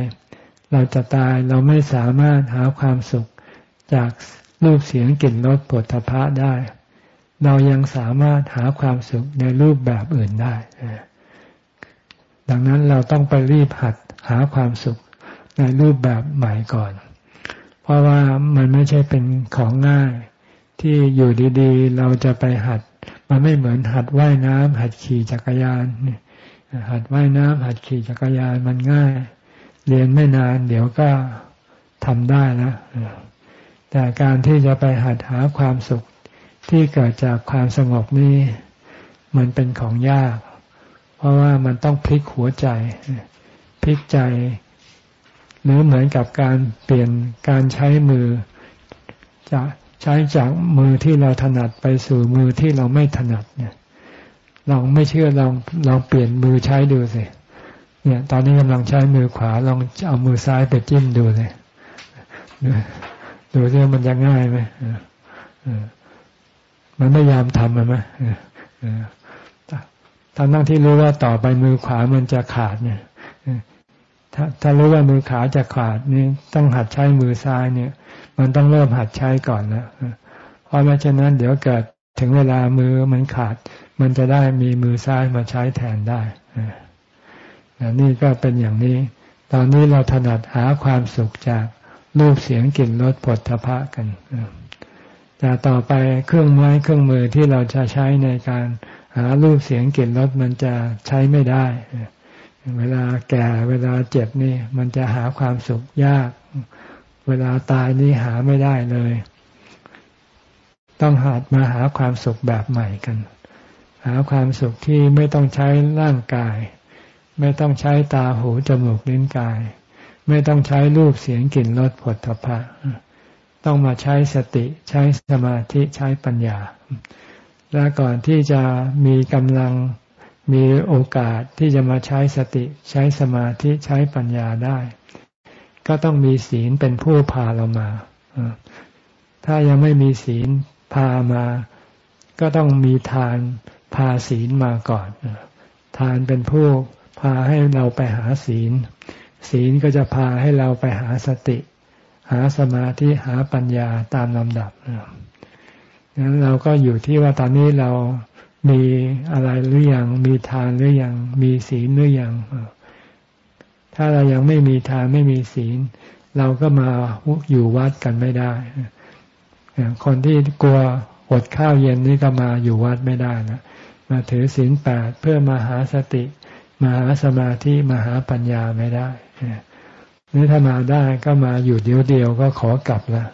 Speaker 1: เราจะตายเราไม่สามารถหาความสุขจากรูปเสียงกลิ่นรสปวดทพะได้ เรายังสามารถหาความสุขในรูปแบบอื่นได้ ดังนั้นเราต้องไปรีบหัดหาความสุขในรูปแบบใหม่ก่อน เพราะว่ามันไม่ใช่เป็นของง่าย ที่อยู่ดีๆ เราจะไปหัด มันไม่เหมือนหัดว่ายน้ำหัดขี่จักรยาน หัดว่ายน้ำหัดขี่จักรยานมันง่าย เรียนไม่นานเดี๋ยวก็ทำได้นะ แต่การที่จะไปหัดหาความสุข ที่เกิดจากความสงบนี้มันเป็นของยาก เพราะว่ามันต้องพลิกหัวใจพลิกใจ หรือเหมือนกับการเปลี่ยนการใช้มือจะใช้จากมือที่เราถนัดไปสู่มือที่เราไม่ถนัดเนี่ยลองไม่เชื่อลองลองเปลี่ยนมือใช้ดูสิเนี่ย ตอนนี้กำลังใช้มือขวา ลองเอามือซ้ายไปจิ้มดูเลยดูสิมันจะง่ายไหม มันไม่ยอมทำมันไหมทั้งนั่งที่รู้ว่าต่อไปมือขวามันจะขาดเนี่ยถ้าถ้ารู้ว่ามือขาจะขาดนี่ต้องหัดใช้มือซ้ายเนี่ย มันต้องเริ่มหัดใช้ก่อนนะเพราะไม่เช่นนั้น เดี๋ยวเกิดถึงเวลามือมันขาด มันจะได้มีมือซ้ายมาใช้แทนได้นี่ก็เป็นอย่างนี้ ตอนนี้เราถนัดหาความสุขจากรูปเสียงกลิ่นรสผลทพะกัน แต่ต่อไปเครื่องไม้เครื่องมือที่เราจะใช้ในการหารูปเสียงกลิ่นรสมันจะใช้ไม่ได้ เวลาแก่เวลาเจ็บนี่มันจะหาความสุขยาก เวลาตายนี่หาไม่ได้เลย ต้องหัดมาหาความสุขแบบใหม่กัน หาความสุขที่ไม่ต้องใช้ร่างกาย ไม่ต้องใช้ตาหูจมูกลิ้นกาย ไม่ต้องใช้รูปเสียงกลิ่นรสผลทพะ ต้องมาใช้สติใช้สมาธิใช้ปัญญา และก่อนที่จะมีกำลังมีโอกาสที่จะมาใช้สติใช้สมาธิใช้ปัญญาได้ ก็ต้องมีศีลเป็นผู้พาเรามา ถ้ายังไม่มีศีลพามา ก็ต้องมีทานพาศีลมาก่อน ทานเป็นผู้พาให้เราไปหาศีล ศีลก็จะพาให้เราไปหาสติ หาสมาธิหาปัญญาตามลำดับนั้นเราก็อยู่ที่ว่าตอนนี้เรามีอะไรหรือยัง มีทานหรือยัง มีศีลหรือยัง ถ้าเรายังไม่มีทานไม่มีศีล เราก็มาอยู่วัดกันไม่ได้ คนที่กลัวอดข้าวเย็นนี่ก็มาอยู่วัดไม่ได้นะ มาถือศีลแปดเพื่อมาหาสติ มาหาสมาธิ มาหาปัญญาไม่ได้ นี่ถ้ามาได้ก็มาอยู่เดียวเดียวก็ขอกลับละ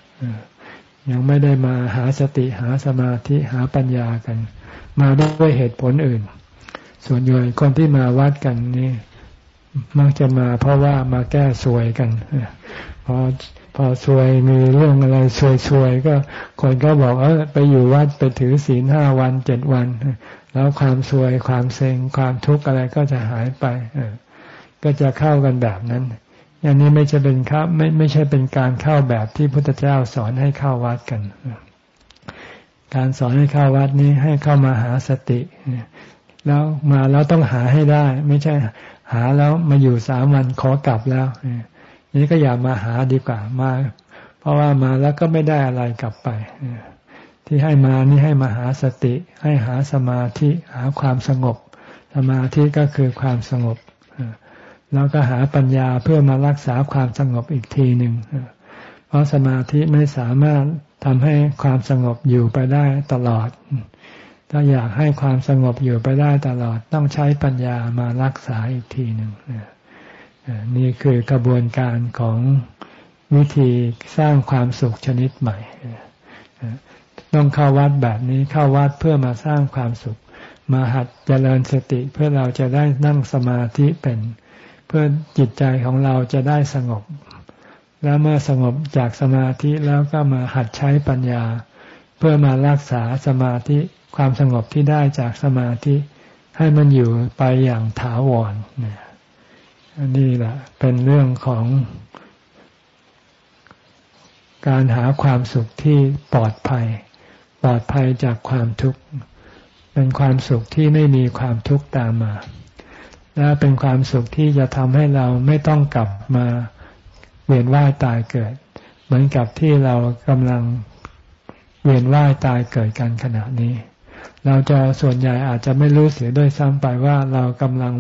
Speaker 1: ยังไม่ได้มาหาสติหาสมาธิหาปัญญากัน มาด้วยเหตุผลอื่น ส่วนใหญ่คนที่มาวัดกันนี่มักจะมาเพราะว่ามาแก้สวยกันพอพอสวยมีเรื่องอะไรสวยๆก็คนก็บอกเออไปอยู่วัดไปถือศีลห้าวันเจ็ดวัน แล้วความสวยความเซ็งความทุกข์อะไรก็จะหายไปก็จะเข้ากันแบบนั้น อย่างนี้ไม่ใช่เป็นครับไม่ไม่ใช่เป็นการเข้าแบบที่พุทธเจ้าสอนให้เข้าวัดกัน การสอนให้เข้าวัดนี้ให้เข้ามาหาสติ แล้วมาแล้วต้องหาให้ได้ ไม่ใช่หาแล้วมาอยู่สามวันขอกลับแล้วนี่ก็อย่ามาหาดีกว่ามา เพราะว่ามาแล้วก็ไม่ได้อะไรกลับไปที่ให้มานี่ให้มาหาสติ ให้หาสมาธิหาความสงบ สมาธิก็คือความสงบ แล้วก็หาปัญญาเพื่อมารักษาความสงบอีกทีหนึ่งเพราะสมาธิไม่สามารถทำให้ความสงบอยู่ไปได้ตลอด ถ้าอยากให้ความสงบอยู่ไปได้ตลอด ต้องใช้ปัญญามารักษาอีกทีหนึ่งนี่คือกระบวนการของวิธีสร้างความสุขชนิดใหม่ ต้องเข้าวัดแบบนี้เข้าวัดเพื่อมาสร้างความสุข มาหัดเจริญสติเพื่อเราจะได้นั่งสมาธิเป็น พื่อจิตใจของเราจะได้สงบ แล้วเมื่อสงบจากสมาธิแล้วก็มาหัดใช้ปัญญา เพื่อมารักษาสมาธิความสงบที่ได้จากสมาธิ ให้มันอยู่ไปอย่างถาวรนี่อันนี้แหละเป็นเรื่องของการหาความสุขที่ปลอดภัย ปลอดภัยจากความทุกข์ เป็นความสุขที่ไม่มีความทุกข์ตามมา และเป็นความสุขที่จะทำให้เราไม่ต้องกลับมาเวียนว่ายตายเกิด เหมือนกับที่เรากำลังเวียนว่ายตายเกิดกันขณะนี้ เราจะส่วนใหญ่อาจจะไม่รู้เสียด้วยซ้ำไปว่าเรากำลัง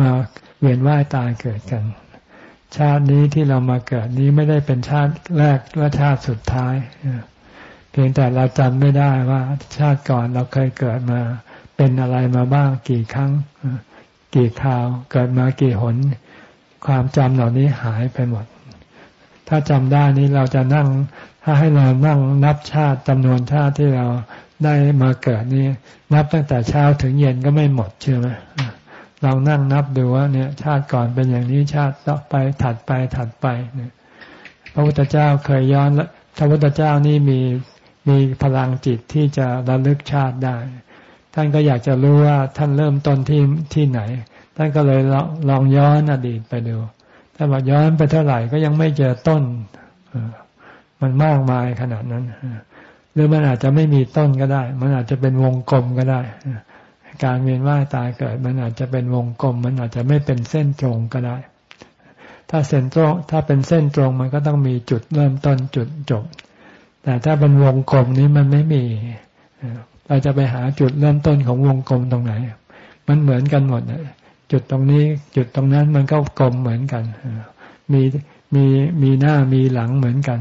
Speaker 1: มาเวียนว่ายตายเกิดกัน ชาตินี้ที่เรามาเกิดนี้ไม่ได้เป็นชาติแรกและชาติสุดท้ายเพียงแต่เราจำไม่ได้ว่าชาติก่อนเราเคยเกิดมา เป็นอะไรมาบ้างกี่ครั้ง กี่คราว เกิดมากี่หน ความจำเหล่านี้หายไปหมด ถ้าจำได้นี้เราจะนั่ง ถ้าให้เรานั่งนับชาติจำนวนชาติที่เราได้มาเกิดนี่นับตั้งแต่เช้าถึงเย็นก็ไม่หมดเชื่อไหมเรานั่งนับดูว่าเนี่ย ชาติก่อนเป็นอย่างนี้ชาติต่อไปถัดไปถัดไปเนี่ยพระพุทธเจ้าเคยย้อนพระพุทธเจ้านี่มีมีพลังจิตที่จะระลึกชาติได้ ท่านก็อยากจะรู้ว่าท่านเริ่มต้นที่ที่ไหน ท่านก็เลยลองย้อนอดีตไปดูถ้าบอกย้อนไปเท่าไหร่ก็ยังไม่เจอต้นมันมากมายขนาดนั้นหรือมันอาจจะไม่มีต้นก็ได้ มันอาจจะเป็นวงกลมก็ได้ การเวียนว่ายตายเกิด มันอาจจะเป็นวงกลม มันอาจจะไม่เป็นเส้นตรงก็ได้ ถ้าเส้นตรง ถ้าเป็นเส้นตรงมันก็ต้องมีจุดเริ่มต้นจุดจบ แต่ถ้าเป็นวงกลมนี้มันไม่มี เราจะไปหาจุดเริ่มต้นของวงกลมตรงไหน มันเหมือนกันหมดจุดตรงนี้จุดตรงนั้นมันก็กลมเหมือนกันมีมีมีหน้ามีหลังเหมือนกัน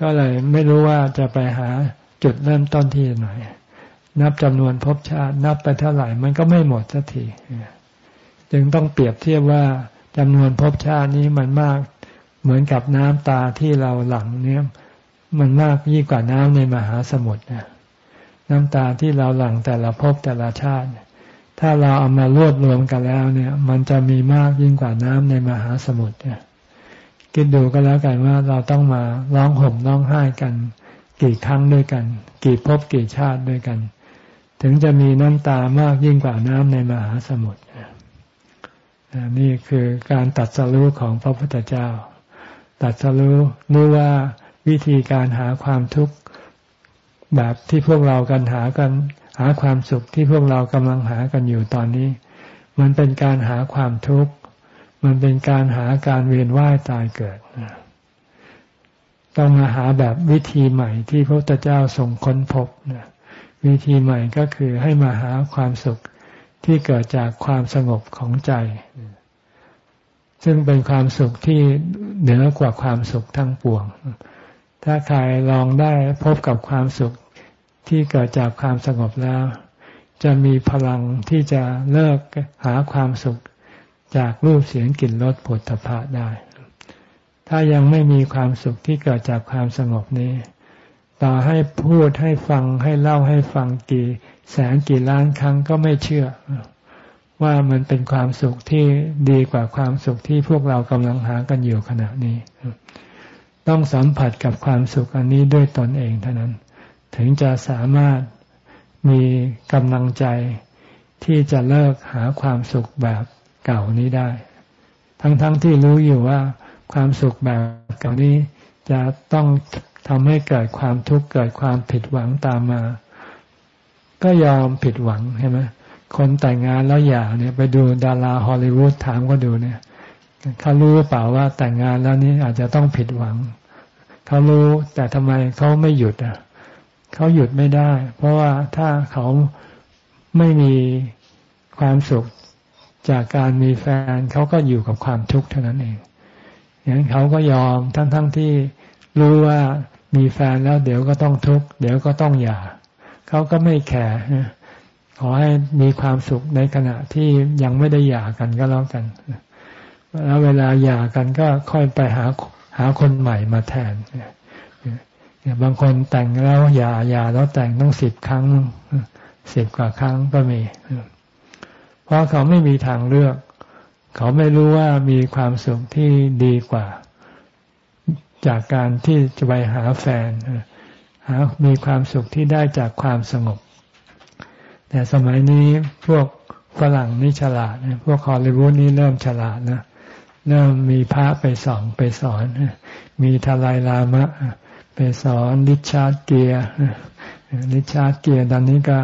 Speaker 1: ก็เลยไม่รู้ว่าจะไปหาจุดเริ่มต้นที่ไหนนับจำนวนภพชาติ นับไปเท่าไหร่ มันก็ไม่หมดสักทีจึงต้องเปรียบเทียบว่าจำนวนภพชาตินี้มันมาก เหมือนกับน้ำตาที่เราหลั่งเนี่ย มันมากยิ่งกว่าน้ำในมหาสมุทรนะ น้ำตาที่เราหลั่งแต่ละภพแต่ละชาติ ถ้าเราเอามารวบรวมกันแล้วเนี่ย มันจะมีมากยิ่งกว่าน้ำในมหาสมุทรเนี่ยคิดดูก็แล้วกันว่าเราต้องมาร้องห่มร้องไห้กัน กี่ครั้งด้วยกัน กี่ภพกี่ชาติด้วยกัน ถึงจะมีน้ำตามากยิ่งกว่าน้ำในมหาสมุทรนี่คือการตัดสรู้ของพระพุทธเจ้า ตัดสรู้รู้ว่าวิธีการหาความทุกข์ แบบที่พวกเรากันหากันหาความสุขที่พวกเรากำลังหากันอยู่ตอนนี้ มันเป็นการหาความทุกข์ มันเป็นการหาการเวียนว่ายตายเกิด ต้องมาหาแบบวิธีใหม่ที่พระพุทธเจ้าทรงค้นพบวิธีใหม่ก็คือให้มาหาความสุขที่เกิดจากความสงบของใจ ซึ่งเป็นความสุขที่เหนือกว่าความสุขทั้งปวง ถ้าใครลองได้พบกับความสุขที่เกิดจากความสงบแล้ว จะมีพลังที่จะเลิกหาความสุขจากรูปเสียงกลิ่นรสผลตภะได้ ถ้ายังไม่มีความสุขที่เกิดจากความสงบนี้ ต่อให้พูดให้ฟังให้เล่าให้ฟังกี่แสนกี่ล้านครั้งก็ไม่เชื่อ ว่ามันเป็นความสุขที่ดีกว่าความสุขที่พวกเรากำลังหากันอยู่ขณะนี้ ต้องสัมผัสกับความสุขอันนี้ด้วยตนเองเท่านั้น ถึงจะสามารถมีกำลังใจที่จะเลิกหาความสุขแบบเก่านี้ได้ ทั้งๆทที่รู้อยู่ว่าความสุขแบบเก่านี้จะต้องทำให้เกิดความทุกข์เกิดความผิดหวังตามมา ก็ยอมผิดหวังใช่ไหมคนแต่งงานแล้วหย่าเนี่ยไปดูดาราฮอลลีวูดถามก็ดูเนี่ยเขารู้เปล่าว่าแต่งงานแล้วนี้อาจจะต้องผิดหวัง เขารู้แต่ทำไมเขาไม่หยุดอะเขาหยุดไม่ได้ เพราะว่าถ้าเขาไม่มีความสุขจากการมีแฟนเขาก็อยู่กับความทุกข์เท่านั้นเองอย่างนั้นเขาก็ยอมทั้งๆทที่รู้ว่ามีแฟนแล้วเดี๋ยวก็ต้องทุกข์เดี๋ยวก็ต้องหย่าเขาก็ไม่แคร์ขอให้มีความสุขในขณะที่ยังไม่ได้หย่ากันก็แล้วกัน แล้วเวลาหย่ากันก็ค่อยไปหา หาคนใหม่มาแทนเนี่ยบางคนแต่งแล้วหย่าหย่าแล้วแต่งต้องสิบครั้งสิบกว่าครั้งก็มี เพราะเขาไม่มีทางเลือก เขาไม่รู้ว่ามีความสุขที่ดีกว่า จากการที่จะไปหาแฟนหามีความสุขที่ได้จากความสงบ แต่สมัยนี้พวกฝรั่งนี่ฉลาดพวกฮอลลีวูดนี่เริ่มฉลาดนะ เริ่มมีพระไปสอนไปสอน มีดาไลลามะ ไปสอนริชาร์ดเกียร์ริชาร์ดเกียร์ตอนนี้ก็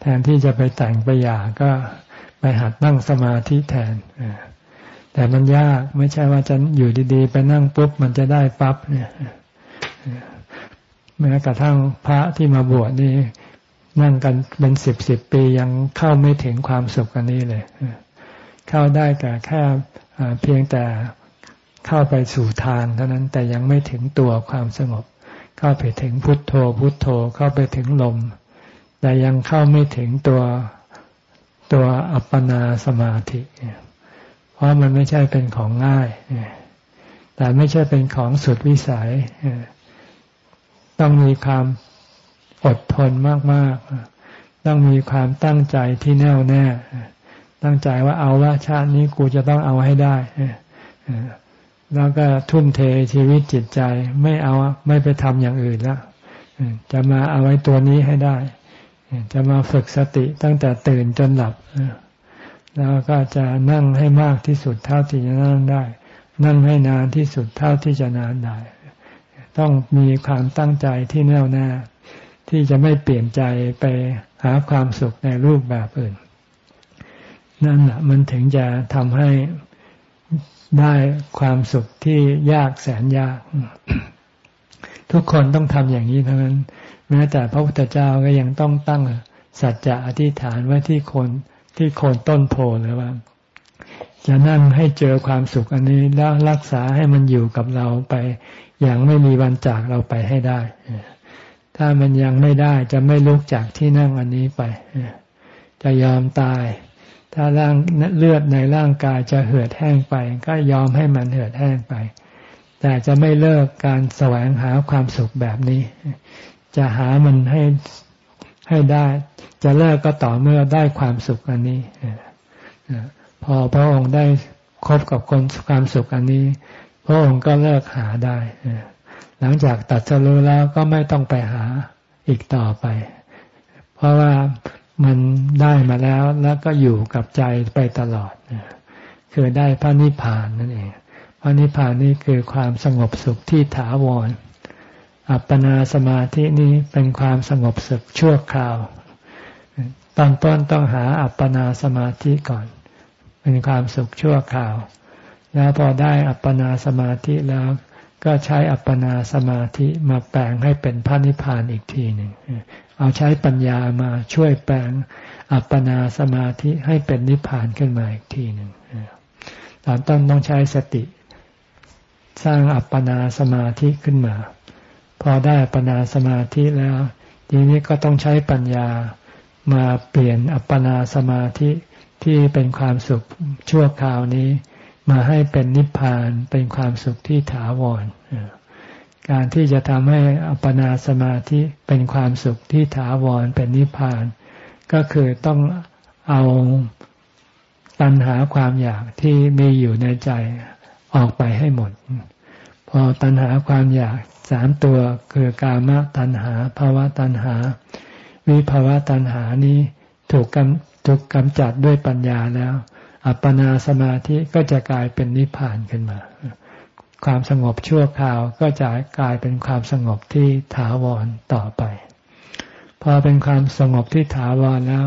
Speaker 1: แทนที่จะไปแต่งไปหย่าก็ไปหัดนั่งสมาธิแทนแต่มันยากไม่ใช่ว่าจะอยู่ดีๆ ไปนั่งปุ๊บมันจะได้ปั๊บเนี่ยแม้กระทั่งพระที่มาบวชนี่นั่งกันเป็นสิบสิบปียังเข้าไม่ถึงความสุขอันนี้เลย เข้าได้แต่แค่ เพียงแต่เข้าไปสู่ทางเท่านั้นแต่ยังไม่ถึงตัวความสงบ เข้าไปถึงพุทโธ พุทโธเข้าไปถึงลม แต่ยังเข้าไม่ถึงตัวตัวอัปปนาสมาธิ เพราะมันไม่ใช่เป็นของง่าย แต่ไม่ใช่เป็นของสุดวิสัย ต้องมีความอดทนมาก ๆ ต้องมีความตั้งใจที่แน่วแน่ ตั้งใจว่าเอาว่าชาตินี้กูจะต้องเอาให้ได้แล้วก็ทุ่มเทชีวิตจิตใจไม่เอาไม่ไปทำอย่างอื่นแล้วจะมาเอาไว้ตัวนี้ให้ได้ จะมาฝึกสติตั้งแต่ตื่นจนหลับแล้วก็จะนั่งให้มากที่สุดเท่าที่จะนั่งได้ นั่งให้นานที่สุดเท่าที่จะนานได้ ต้องมีความตั้งใจที่แน่วแน่ที่จะไม่เปลี่ยนใจไปหาความสุขในรูปแบบอื่น นั่นแหละมันถึงจะทำให้ได้ความสุขที่ยากแสนยาก ทุกคนต้องทำอย่างนี้เทั้งนั้น แม้แต่พระพุทธเจ้าก็ยังต้องตั้งสัจจะอธิษฐานไว้ที่คนที่โคนต้นโพเลยว่าจะนั่งให้เจอความสุขอันนี้แล้วรักษาให้มันอยู่กับเราไป อย่างไม่มีวันจากเราไปให้ได้ ถ้ามันยังไม่ได้จะไม่ลุกจากที่นั่งอันนี้ไป จะยอมตาย ถ้าร่างเลือดในร่างกายจะเหือดแห้งไป ก็ยอมให้มันเหือดแห้งไป แต่จะไม่เลิกการแสวงหาความสุขแบบนี้ จะหามันให้ให้ได้ จะเลิกก็ต่อเมื่อได้ความสุขอันนี้พอพระองค์ได้คบกับคนความสุขอันนี้ พระองค์ก็เลิกหาได้หลังจากตัดสรู้แล้วก็ไม่ต้องไปหาอีกต่อไป เพราะว่า มันได้มาแล้วแล้วก็อยู่กับใจไปตลอด คือได้พระนิพพานนั่นเอง พระนิพพานนี่คือความสงบสุขที่ถาวร อัปปนาสมาธินี้เป็นความสงบสุขชั่วคราว ตอนต้นต้องหาอัปปนาสมาธิก่อน เป็นความสุขชั่วคราว แล้วพอได้อัปปนาสมาธิแล้ว ก็ใช้อัปปนาสมาธิมาแปลงให้เป็นพระนิพพานอีกทีหนึ่งเอาใช้ปัญญามาช่วยแปลงอัปปนาสมาธิให้เป็นนิพพานขึ้นมาอีกทีหนึ่งตอนต้นต้องใช้สติ สร้างอัปปนาสมาธิขึ้นมา พอได้อัปปนาสมาธิแล้ว ทีนี้ก็ต้องใช้ปัญญามาเปลี่ยนอัปปนาสมาธิที่เป็นความสุขชั่วคราวนี้ มาให้เป็นนิพพานเป็นความสุขที่ถาวรการที่จะทำให้อัปปนาสมาธิเป็นความสุขที่ถาวรเป็นนิพพาน ก็คือต้องเอาตัณหาความอยากที่มีอยู่ในใจออกไปให้หมด พอตัณหาความอยากสามตัวคือกามตัณหาภาวะตัณหา วิภาวะตัณหานี้ถูกกำถูกกำจัดด้วยปัญญาแล้ว อัปปนาสมาธิก็จะกลายเป็นนิพพานขึ้นมา ความสงบชั่วคราวก็จะกลายเป็นความสงบที่ถาวรต่อไป พอเป็นความสงบที่ถาวรแล้ว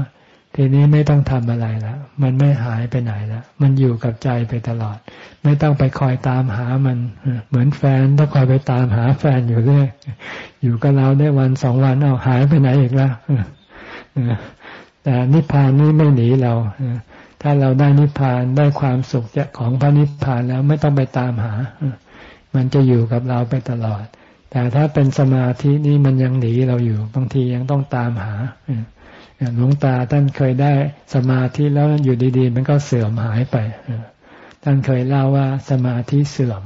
Speaker 1: ทีนี้ไม่ต้องทำอะไรแล้วมันไม่หายไปไหนแล้วมันอยู่กับใจไปตลอด ไม่ต้องไปคอยตามหามัน เหมือนแฟนต้องคอยไปตามหาแฟนอยู่เรื่อยอยู่กับเราได้วันสองวันเอาหายไปไหนอีกแล้วแต่นิพพานนี้ไม่หนีเรา ถ้าเราได้นิพพานได้ความสุขของพระนิพพานแล้วไม่ต้องไปตามหา มันจะอยู่กับเราไปตลอด แต่ถ้าเป็นสมาธินี่มันยังหนีเราอยู่ บางทียังต้องตามหาหลวงตาท่านเคยได้สมาธิแล้วอยู่ดีๆ มันก็เสื่อมหายไปท่านเคยเล่าว่าสมาธิเสื่อม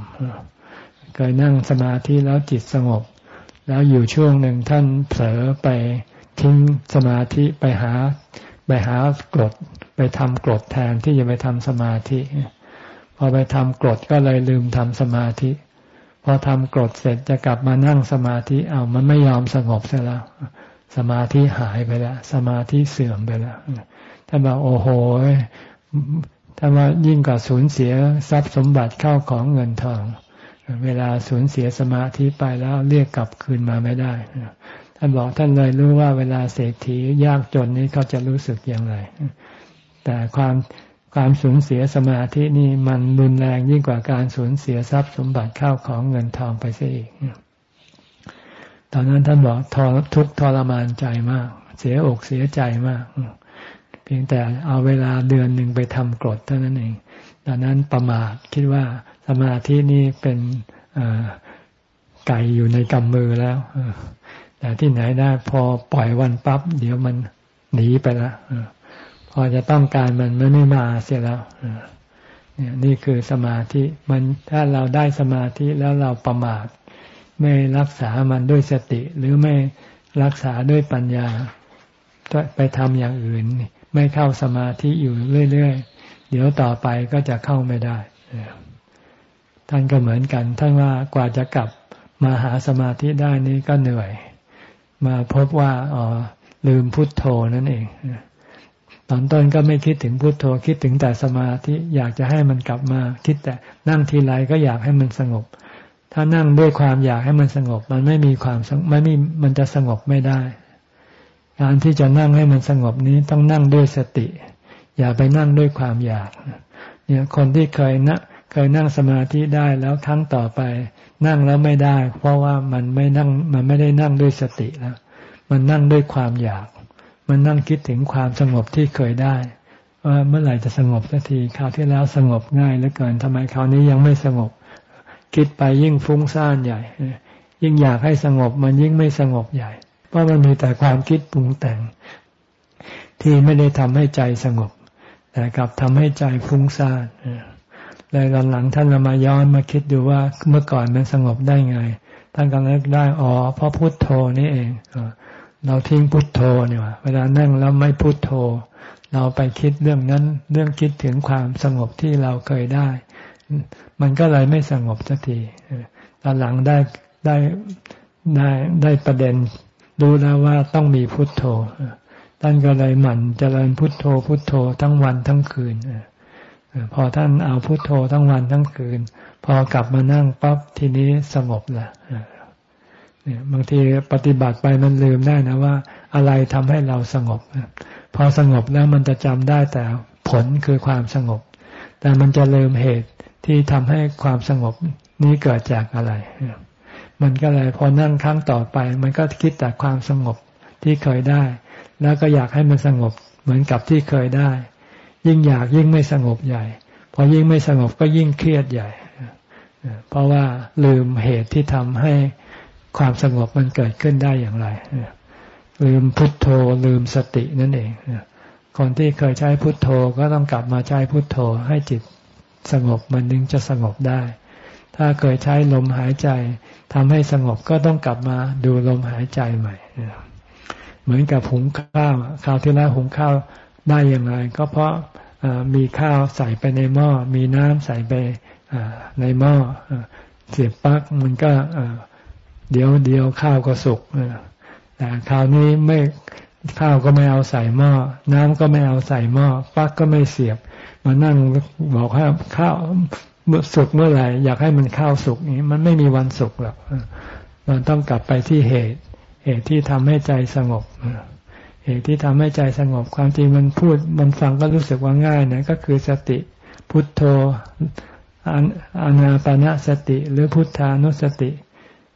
Speaker 1: เคยนั่งสมาธิแล้วจิตสงบ แล้วอยู่ช่วงหนึ่งท่านเผลอไปทิ้งสมาธิไปหา ไปหากรดไปทำกรดแทนที่จะไปทำสมาธิ พอไปทำกรดก็เลยลืมทำสมาธิ พอทำกรดเสร็จจะกลับมานั่งสมาธิเอามันไม่ยอมสงบเสียแล้ว สมาธิหายไปแล้ว สมาธิเสื่อมไปแล้วท่านบอกโอ้โหถ้าว่ายิ่งกว่าสูญเสียทรัพย์สมบัติเข้าของเงินทอง เวลาสูญเสียสมาธิไปแล้วเรียกกลับคืนมาไม่ได้ ท่านบอกท่านเลยรู้ว่าเวลาเศรษฐียากจนนี้เขาจะรู้สึกอย่างไร แต่ความความสูญเสียสมาธินี่มันรุนแรงยิ่งกว่าการสูญเสียทรัพย์สมบัติข้าวของเงินทองไปเสียอีก ตอนนั้นท่านบอกททุกทรมานใจมาก เสียอกเสียใจมาก เพียงแต่เอาเวลาเดือนหนึ่งไปทำกรดเท่านั้นเอง ตอนนั้นประมาทคิดว่าสมาธินี่เป็นไก่อยู่ในกำมือแล้ว แต่ที่ไหนได้พอปล่อยวันปั๊บเดี๋ยวมันหนีไปล้วพอจะต้องการมันมันไม่มาเสียแล้วเนี่ยนี่คือสมาธิมันถ้าเราได้สมาธิแล้วเราประมาท ไม่รักษามันด้วยสติ หรือไม่รักษาด้วยปัญญาไปทำอย่างอื่น ไม่เข้าสมาธิอยู่เรื่อยๆ เดี๋ยวต่อไปก็จะเข้าไม่ได้ท่านก็เหมือนกันท่านว่ากว่าจะกลับมาหาสมาธิได้นี้ก็เหนื่อย มาพบว่าอ๋อลืมพุทโธนั่นเองตอนต้นก็ไม่คิดถึงพุทโธคิดถึงแต่สมาธิอยากจะให้มันกลับมา คิดแต่นั่งทีไรก็อยากให้มันสงบ ถ้านั่งด้วยความอยากให้มันสงบ มันไม่มีความไม่มีมันจะสงบไม่ได้การที่จะนั่งให้มันสงบนี้ต้องนั่งด้วยสติ อย่าไปนั่งด้วยความอยาก เนี่ยคนที่เคยนะเคยนั่งสมาธิได้แล้วครั้งต่อไป นั่งแล้วไม่ได้ เพราะว่ามันไม่นั่งมันไม่ได้นั่งด้วยสติแล้วมันนั่งด้วยความอยาก มันนั่งคิดถึงความสงบที่เคยได้ว่าเมื่อไหร่จะสงบสักทีคราวที่แล้วสงบง่ายเหลือเกินทำไมคราวนี้ยังไม่สงบ คิดไปยิ่งฟุ้งซ่านใหญ่ ยิ่งอยากให้สงบมันยิ่งไม่สงบใหญ่ เพราะมันมีแต่ความคิดปรุงแต่ง ที่ไม่ได้ทำให้ใจสงบ แต่กลับทำให้ใจฟุ้งซ่านเลยหลังท่านเรามาย้อนมาคิดดูว่าเมื่อก่อนมันสงบได้ไง ท่านก็เลิกได้อ๋อเพราะพุทโธนี่เองเราทิ้งพุทโธเนี่ยเวลานั่งแล้วไม่พุทโธ เราไปคิดเรื่องนั้นเรื่องคิดถึงความสงบที่เราเคยได้ มันก็เลยไม่สงบสักทีตอนหลังได้ได้ได้ได้ประเด็นรู้แล้วว่าต้องมีพุทโธท่านก็เลยหมั่นเจริญพุทโธพุทโธทั้งวันทั้งคืน พอท่านเอาพุทโธทั้งวันทั้งคืน พอกลับมานั่งปั๊บทีนี้สงบละบางทีปฏิบัติไปมันลืมได้นะว่า อะไรทำให้เราสงบพอสงบแล้วมันจะจำได้แต่ผลคือความสงบ แต่มันจะลืมเหตุที่ทำให้ความสงบนี้เกิดจากอะไร มันก็เลยพอนั่งครั้งต่อไป มันก็คิดแต่ความสงบที่เคยได้ แล้วก็อยากให้มันสงบเหมือนกับที่เคยได้ ยิ่งอยากยิ่งไม่สงบใหญ่ พอยิ่งไม่สงบก็ยิ่งเครียดใหญ่ เพราะว่าลืมเหตุที่ทำให้ความสงบมันเกิดขึ้นได้อย่างไรลืมพุทโธลืมสตินั่นเองคนที่เคยใช้พุทโธก็ต้องกลับมาใช้พุทโธให้จิตสงบมันนึงจะสงบได้ ถ้าเคยใช้ลมหายใจทำให้สงบก็ต้องกลับมาดูลมหายใจใหม่ เหมือนกับหุงข้าวข้าวที่แล้วหุงข้าว ได้อย่างไร ก็เพราะมีข้าวใส่ไปในหม้อ มีน้ำใส่ไปในหม้อเสียบปลั๊กมันก็เดี๋ยวเดียวข้าวก็สุกแต่คราวนี้ไม่ข้าวก็ไม่เอาใส่หม้อ น้ำก็ไม่เอาใส่หม้อปลั๊กก็ไม่เสียบ มานั่งบอกว่าข้าวสุกเมื่อไหร่อยากให้มันข้าวสุกนี้ มันไม่มีวันสุกหรอกมันต้องกลับไปที่เหตุ เหตุที่ทำให้ใจสงบ เหตุที่ทำให้ใจสงบความจริงมันพูดมันฟังก็รู้สึกว่าง่ายนะก็คือสติพุทโธอานาปานสติ หรือพุทธานุสติ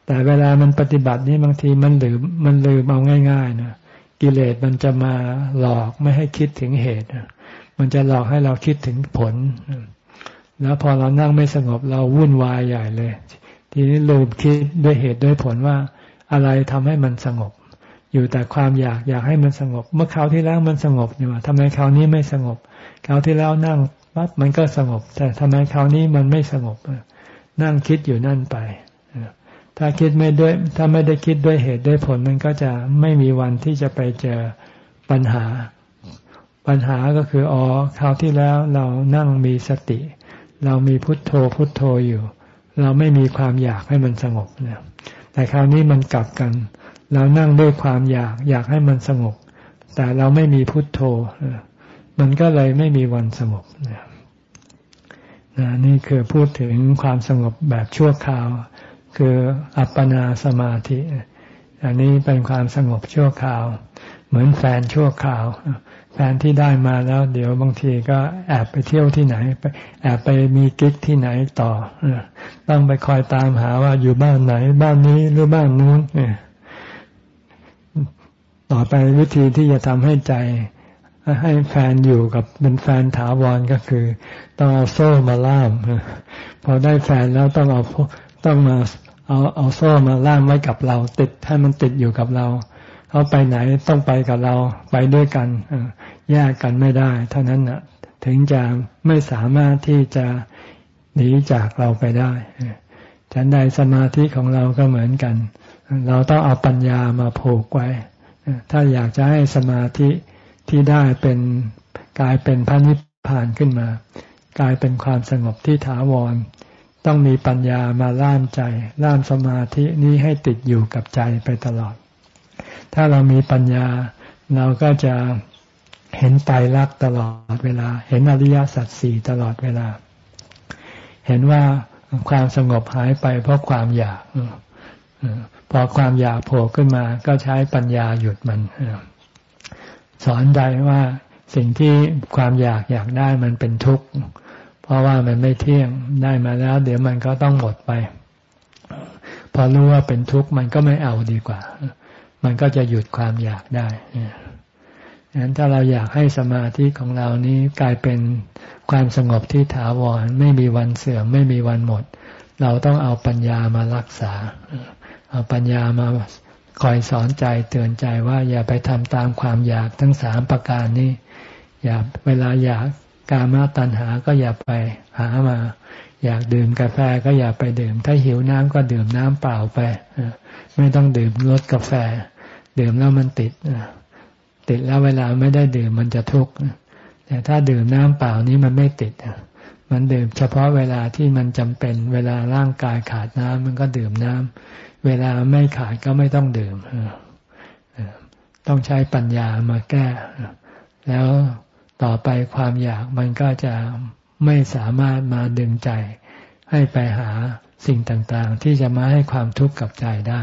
Speaker 1: แต่เวลามันปฏิบัตินี่บางทีมันลืมมันลืมเอาง่าย ๆนะกิเลสมันจะมาหลอกไม่ให้คิดถึงเหตุ มันจะหลอกให้เราคิดถึงผล แล้วพอเรานั่งไม่สงบเราวุ่นวายใหญ่เลย ทีนี้ลืมคิดด้วยเหตุด้วยผลว่า อะไรทำให้มันสงบ อยู่แต่ความอยากอยากให้มันสงบ เมื่อคราวที่แล้วมันสงบอยู่ทำไมคราวนี้ไม่สงบคราวที่แล้วนั่งปั๊บมันก็สงบ แต่ทำไมคราวนี้มันไม่สงบนั่งคิดอยู่นั่นไปถ้าคิดไม่ด้วย ถ้าไม่ได้คิดด้วยเหตุด้วยผลมันก็จะไม่มีวันที่จะไปเจอปัญหา ปัญหาก็คืออ๋อคราวที่แล้วเรานั่งมีสติ เรามีพุทโธพุทโธอยู่ เราไม่มีความอยากให้มันสงบเนี่ยแต่คราวนี้มันกลับกัน เรานั่งด้วยความอยาก อยากให้มันสงบ แต่เราไม่มีพุทโธ มันก็เลยไม่มีวันสงบนี่ยนี่คือพูดถึงความสงบแบบชั่วคราว คืออัปปนาสมาธิ อันนี้เป็นความสงบชั่วคราว เหมือนแฟนชั่วคราว แฟนที่ได้มาแล้ว เดี๋ยวบางทีก็แอบไปเที่ยวที่ไหนไปแอบไปมีกิ๊กที่ไหนต่อ ต้องไปคอยตามหาว่าอยู่บ้านไหน บ้านนี้หรือบ้านนู้น ต่อไปวิธีที่จะทำให้ใจให้แฟนอยู่กับเป็นแฟนถาวรก็คือ ต้องเอาโซ่มาล่ามพอได้แฟนแล้วต้องเอาต้องมาเอาเอาโซ่มาล่ามไว้กับเรา ติดให้มันติดอยู่กับเราเขาไปไหนต้องไปกับเราไปด้วยกันแยกกันไม่ได้ เท่านั้นนะถึงจะไม่สามารถที่จะหนีจากเราไปได้ฉันใดสมาธิของเราก็เหมือนกัน เราต้องเอาปัญญามาผูกไว้ ถ้าอยากจะให้สมาธิที่ได้เป็นกลายเป็นพระนิพพานขึ้นมา กลายเป็นความสงบที่ถาวร ต้องมีปัญญามาล่ามใจ ล่ามสมาธินี้ให้ติดอยู่กับใจไปตลอด ถ้าเรามีปัญญาเราก็จะเห็นไตรลักษณ์ตลอดเวลา เห็นอริยสัจสี่ตลอดเวลา เห็นว่าความสงบหายไปเพราะความอยาก พอความอยากโผล่ขึ้นมาก็ใช้ปัญญาหยุดมัน สอนใจว่าสิ่งที่ความอยากอยากได้มันเป็นทุกข์ เพราะว่ามันไม่เที่ยงได้มาแล้ว เดี๋ยวมันก็ต้องหมดไป พอรู้ว่าเป็นทุกข์มันก็ไม่เอาดีกว่า มันก็จะหยุดความอยากได้ฉะนั้นถ้าเราอยากให้สมาธิของเรานี้กลายเป็นความสงบที่ถาวรไม่มีวันเสื่อมไม่มีวันหมด เราต้องเอาปัญญามารักษา ปัญญามาคอยสอนใจเตือนใจว่าอย่าไปทำตามความอยากทั้งสามประการนี้ อย่าเวลาอยากกามาตัณหาก็อย่าไปหามา อยากดื่มกาแฟก็อย่าไปดื่ม ถ้าหิวน้ำก็ดื่มน้ำเปล่าไป ไม่ต้องดื่มรสกาแฟ ดื่มแล้วมันติดติดแล้วเวลาไม่ได้ดื่มมันจะทุกข์แต่ถ้าดื่มน้ำเปล่านี้มันไม่ติดมันดื่มเฉพาะเวลาที่มันจำเป็น เวลาร่างกายขาดน้ำมันก็ดื่มน้ำ เวลาไม่ขาดก็ไม่ต้องดื่มต้องใช้ปัญญามาแก้ แล้วต่อไปความอยากมันก็จะไม่สามารถมาดึงใจ ให้ไปหาสิ่งต่างๆ ที่จะมาให้ความทุกข์กับใจได้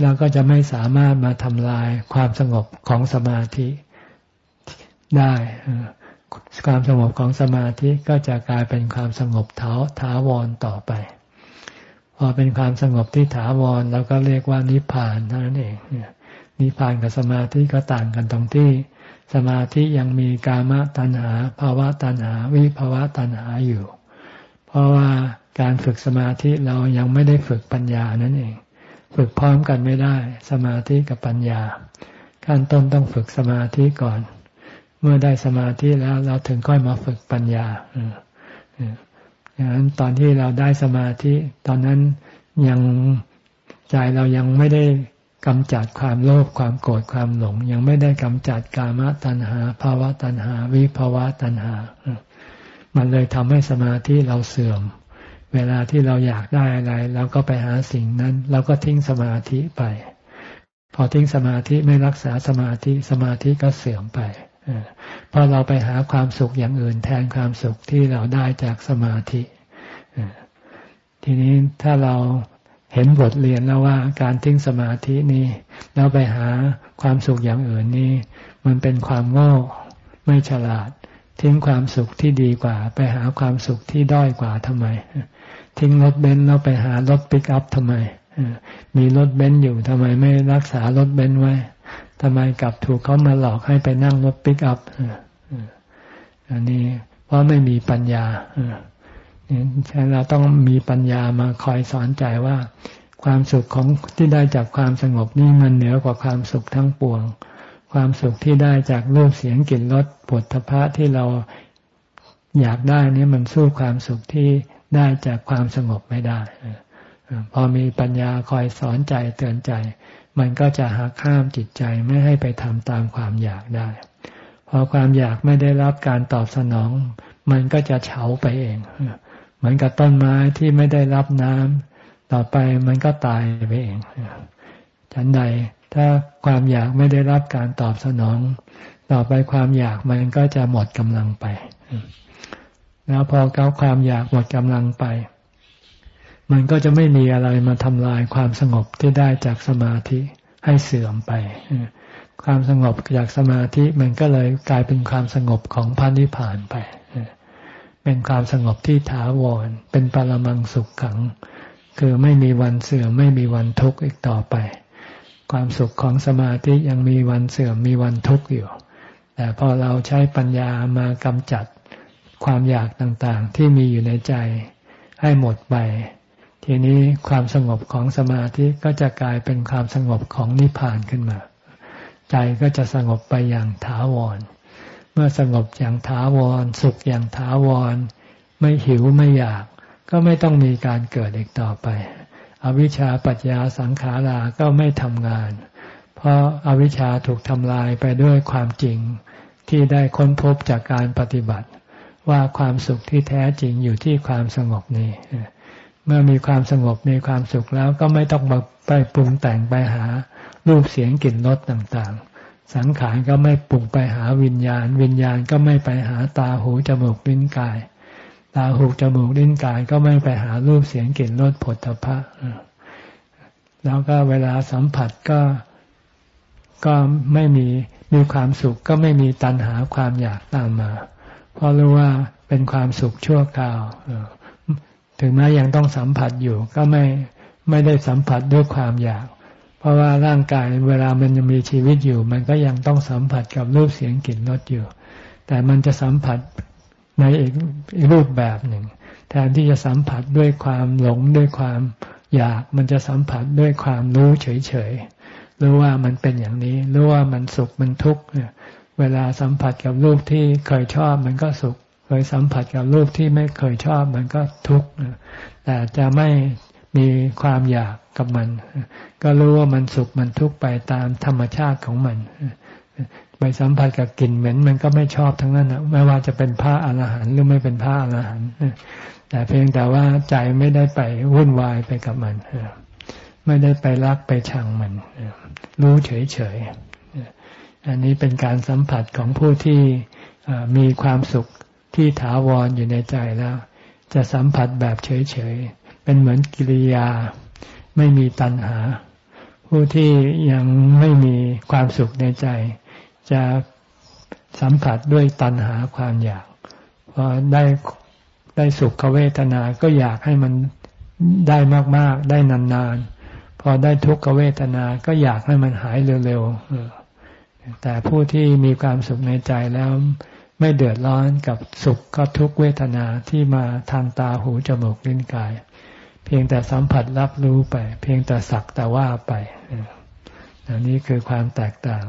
Speaker 1: แล้วก็จะไม่สามารถมาทำลายความสงบของสมาธิได้ ความสงบของสมาธิก็จะกลายเป็นความสงบเถาถาวรต่อไป พอเป็นความสงบที่ถาวรเราก็เรียกว่านิพพานเท่านั้นเองนิพพานกับสมาธิก็ต่างกันตรงที่ สมาธิยังมีกามตัณหาภาวะตัณหา วิภาวะตัณหาอยู่ เพราะว่าการฝึกสมาธิเรายังไม่ได้ฝึกปัญญานั่นเอง ฝึกพร้อมกันไม่ได้ สมาธิกับปัญญา ขั้นต้นต้องฝึกสมาธิก่อน เมื่อได้สมาธิแล้วเราถึงค่อยมาฝึกปัญญา อย่างนั้นตอนที่เราได้สมาธิตอนนั้นยังใจเรายังไม่ได้กำจัดความโลภความโกรธความหลง ยังไม่ได้กำจัดกามตัณหาภาวะตัณหา วิภาวะตัณหา มันเลยทำให้สมาธิเราเสื่อม เวลาที่เราอยากได้อะไรเราก็ไปหาสิ่งนั้น เราก็ทิ้งสมาธิไป พอทิ้งสมาธิไม่รักษาสมาธิสมาธิก็เสื่อมไป เพราะเราไปหาความสุขอย่างอื่นแทนความสุขที่เราได้จากสมาธิ ทีนี้ถ้าเราเห็นบทเรียนแล้วว่าการทิ้งสมาธินี้แล้วไปหาความสุขอย่างอื่นนี้ มันเป็นความโง่ไม่ฉลาด ทิ้งความสุขที่ดีกว่า ไปหาความสุขที่ด้อยกว่าทำไม ทิ้งรถเบนซ์แล้วไปหารถปิกอัพทำไมมีรถเบนซ์อยู่ทำไมไม่รักษารถเบนซ์ไว้ ทำไมกลับถูกเขามาหลอกให้ไปนั่งรถปิกอัพอันนี้เพราะไม่มีปัญญาฉะนั้นเราต้องมีปัญญามาคอยสอนใจว่า ความสุขของที่ได้จากความสงบนี่มันเหนือกว่าความสุขทั้งปวง ความสุขที่ได้จากรูปเสียงกลิ่นรสผลทพะที่เราอยากได้นี่มันสู้ความสุขที่ได้จากความสงบไม่ได้พอมีปัญญาคอยสอนใจเตือนใจ มันก็จะหักข้ามจิตใจไม่ให้ไปทำตามความอยากได้ พอความอยากไม่ได้รับการตอบสนอง มันก็จะเฉาไปเองเหมือนกับต้นไม้ที่ไม่ได้รับน้ำต่อไปมันก็ตายไปเองฉันใดถ้าความอยากไม่ได้รับการตอบสนอง ต่อไปความอยากมันก็จะหมดกำลังไป แล้วพอเก้าความอยากหมดกำลังไป มันก็จะไม่มีอะไรมาทำลายความสงบที่ได้จากสมาธิให้เสื่อมไป ความสงบจากสมาธิมันก็เลยกลายเป็นความสงบของพันธิพานไป เป็นความสงบที่ถาวร เป็นปรมังสุขขัง คือไม่มีวันเสื่อมไม่มีวันทุกข์อีกต่อไป ความสุขของสมาธิยังมีวันเสื่อมมีวันทุกข์อยู่ แต่พอเราใช้ปัญญามากำจัดความอยากต่างๆ ที่มีอยู่ในใจให้หมดไป ทีนี้ความสงบของสมาธิก็จะกลายเป็นความสงบของนิพพานขึ้นมา ใจก็จะสงบไปอย่างถาวร เมื่อสงบอย่างถาวร สุขอย่างถาวร ไม่หิวไม่อยาก ก็ไม่ต้องมีการเกิดอีกต่อไป อวิชชาปัญญาสังขาราก็ไม่ทำงาน เพราะอาวิชชาถูกทำลายไปด้วยความจริงที่ได้ค้นพบจากการปฏิบัติ ว่าความสุขที่แท้จริงอยู่ที่ความสงบนี้ เมื่อมีความสงบมีความสุขแล้วก็ไม่ต้องไปปรุงแต่งไปหารูปเสียงกลิ่นรสต่างๆ สังขารก็ไม่ปรุงไปหาวิญญาณ วิญญาณก็ไม่ไปหาตาหูจมูกลิ้นกาย ตาหูจมูกลิ้นกายก็ไม่ไปหารูปเสียงกลิ่นรสผลตภะแล้วก็เวลาสัมผัสก็ก็ไม่มีมีความสุขก็ไม่มีตัณหาความอยากตามมา เพราะรู้ว่าเป็นความสุขชั่วคราว ถึงแม้ยังต้องสัมผัสอยู่ ก็ไม่ไม่ได้สัมผัสด้วยความอยาก เพราะว่าร่างกายเวลามันยังมีชีวิตอยู่ มันก็ยังต้องสัมผัสกับรูปเสียงกลิ่นรสอยู่ แต่มันจะสัมผัสในอีกรูปแบบหนึ่ง แทนที่จะสัมผัสด้วยความหลงด้วยความอยาก มันจะสัมผัสด้วยความรู้เฉยๆรู้ว่ามันเป็นอย่างนี้รู้ว่ามันสุขมันทุกข์เวลาสัมผัสกับรูปที่เคยชอบมันก็สุข ยสัมผัสกับรูปที่ไม่เคยชอบมันก็ทุกข์แต่จะไม่มีความอยากกับมัน ก็รู้ว่ามันสุขมันทุกข์ไปตามธรรมชาติของมันไปสัมผัสกับกลิ่นเหม็นมันก็ไม่ชอบทั้งนั้นนะไม่ว่าจะเป็นผ้าอรหันต์หรือไม่เป็นผ้าอรหันต์แต่เพียงแต่ว่าใจไม่ได้ไปวุ่นวายไปกับมันไม่ได้ไปรักไปชังมันรู้เฉยๆอันนี้เป็นการสัมผัสของผู้ที่มีความสุข ที่ถาวรอยู่ในใจแล้ว จะสัมผัสแบบเฉยๆ เป็นเหมือนกิริยา ไม่มีตัณหา ผู้ที่ยังไม่มีความสุขในใจ จะสัมผัสด้วยตัณหาความอยากพอได้ได้สุขเวทนา ก็อยากให้มันได้มากๆ ได้นานๆ พอได้ทุกขเวทนา ก็อยากให้มันหายเร็วๆแต่ผู้ที่มีความสุขในใจแล้ว ไม่เดือดร้อนกับสุขกับทุกเวทนาที่มาทางตาหูจมูกลิ้นกาย เพียงแต่สัมผัสรับรู้ไป เพียงแต่สักแต่ว่าไปอันนี้คือความแตกต่าง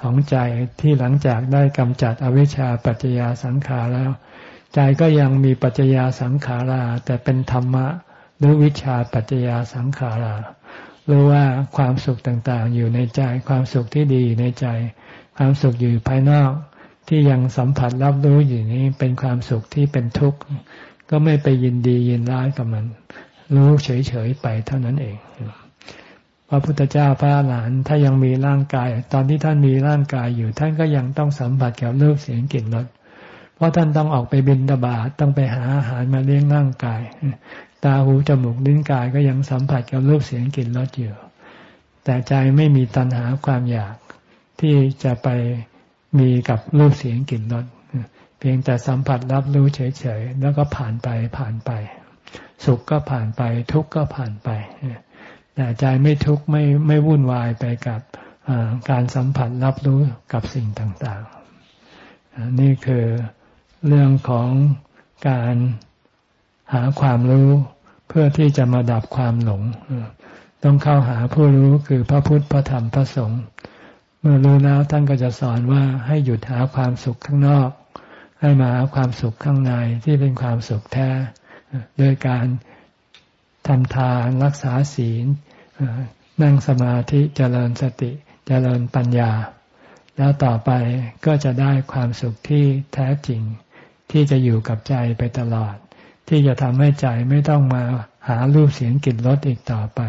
Speaker 1: ของใจที่หลังจากได้กำจัดอวิชชาปัจจยาสังขาแล้ว ใจก็ยังมีปัจจยาสังขารา แต่เป็นธรรมะหรือวิชาปัจจยาสังขารารู้ว่าความสุขต่างๆ อยู่ในใจ ความสุขที่ดีในใจ ความสุขอยู่ภายนอก ที่ยังสัมผัสรับรู้อยู่นี้เป็นความสุขที่เป็นทุกข์ ก็ไม่ไปยินดียินร้ายกับมัน รู้เฉยๆไปเท่านั้นเองพระพุทธเจ้าพระหลานถ้ายังมีร่างกาย ตอนที่ท่านมีร่างกายอยู่ ท่านก็ยังต้องสัมผัสกับรูปเสียงกลิ่นรสเพราะท่านต้องออกไปบินตบาตต้องไปหาอาหารมาเลี้ยงร่างกาย ตาหูจมูกลิ้นกายก็ยังสัมผัสกับรูปเสียงกลิ่นรสอยู่แต่ใจไม่มีตัณหาความอยากที่จะไป มีกับรูปเสียงกลิ่นรสเพียงแต่สัมผัสรับรู้เฉยๆ แล้วก็ผ่านไปผ่านไป สุขก็ผ่านไป ทุกข์ก็ผ่านไป แต่ใจไม่ทุกข์ไม่ไม่วุ่นวายไปกับการสัมผัสรับรู้กับสิ่งต่างๆ นี่คือเรื่องของการหาความรู้เพื่อที่จะมาดับความหลง ต้องเข้าหาผู้รู้คือพระพุทธพระธรรมพระสงฆ์ เมื่อรู้แล้วท่านก็จะสอนว่าให้หยุดหาความสุขข้างนอก ให้มาหาความสุขข้างในที่เป็นความสุขแท้โดยการทำทานรักษาศีลนั่งสมาธิเจริญสติเจริญปัญญา แล้วต่อไปก็จะได้ความสุขที่แท้จริง ที่จะอยู่กับใจไปตลอด ที่จะทำให้ใจไม่ต้องมาหารูปเสียงกลิ่นรสอีกต่อไป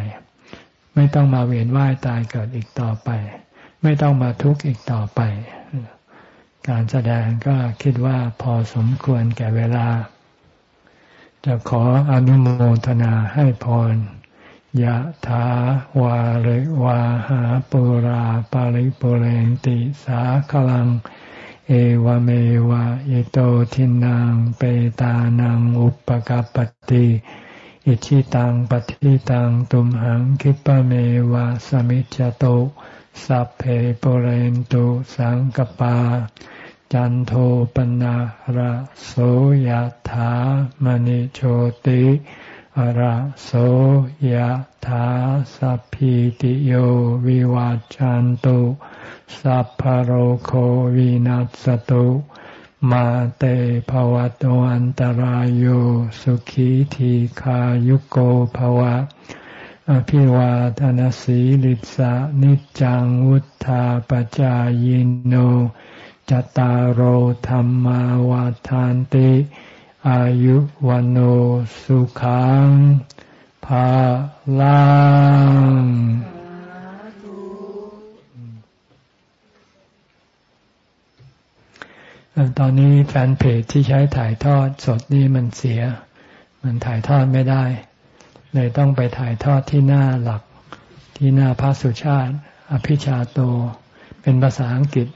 Speaker 1: ไม่ต้องมาเวียนว่ายตายเกิดอีกต่อไป ไม่ต้องมาทุกข์อีกต่อไป การแสดงก็คิดว่าพอสมควรแก่เวลา จะขออนุโมทนาให้พรยะถาวาริวาหาปุราปาริปุเรนติสาคลัง เอวเมวะอิโตทินังเปตานังอุปกปติอิชิตังปฏิตังตุมหังคิปะเมวะสมิจจโต สัพเพปเรนตุสังกปา จันโทปนะระโสยถามณิโชติระโสยถาสัพพิติโยวิวาจันตุสัพพโรโควินัสตุมาเตภวะตวันตารโยสุขีทีขายุโกภวะ อภิวาทนสีลิสานิจังวุธาปจายโนจตารโหธรรมาวาทานติ อายุวันโอสุขังภาลังตอนนี้แฟนเพจที่ใช้ถ่ายทอดสดนี่มันเสีย มันถ่ายทอดไม่ได้ เลยต้องไปถ่ายทอดที่หน้าหลัก ที่หน้าพระสุชาติ อภิชาโต เป็นภาษาอังกฤษ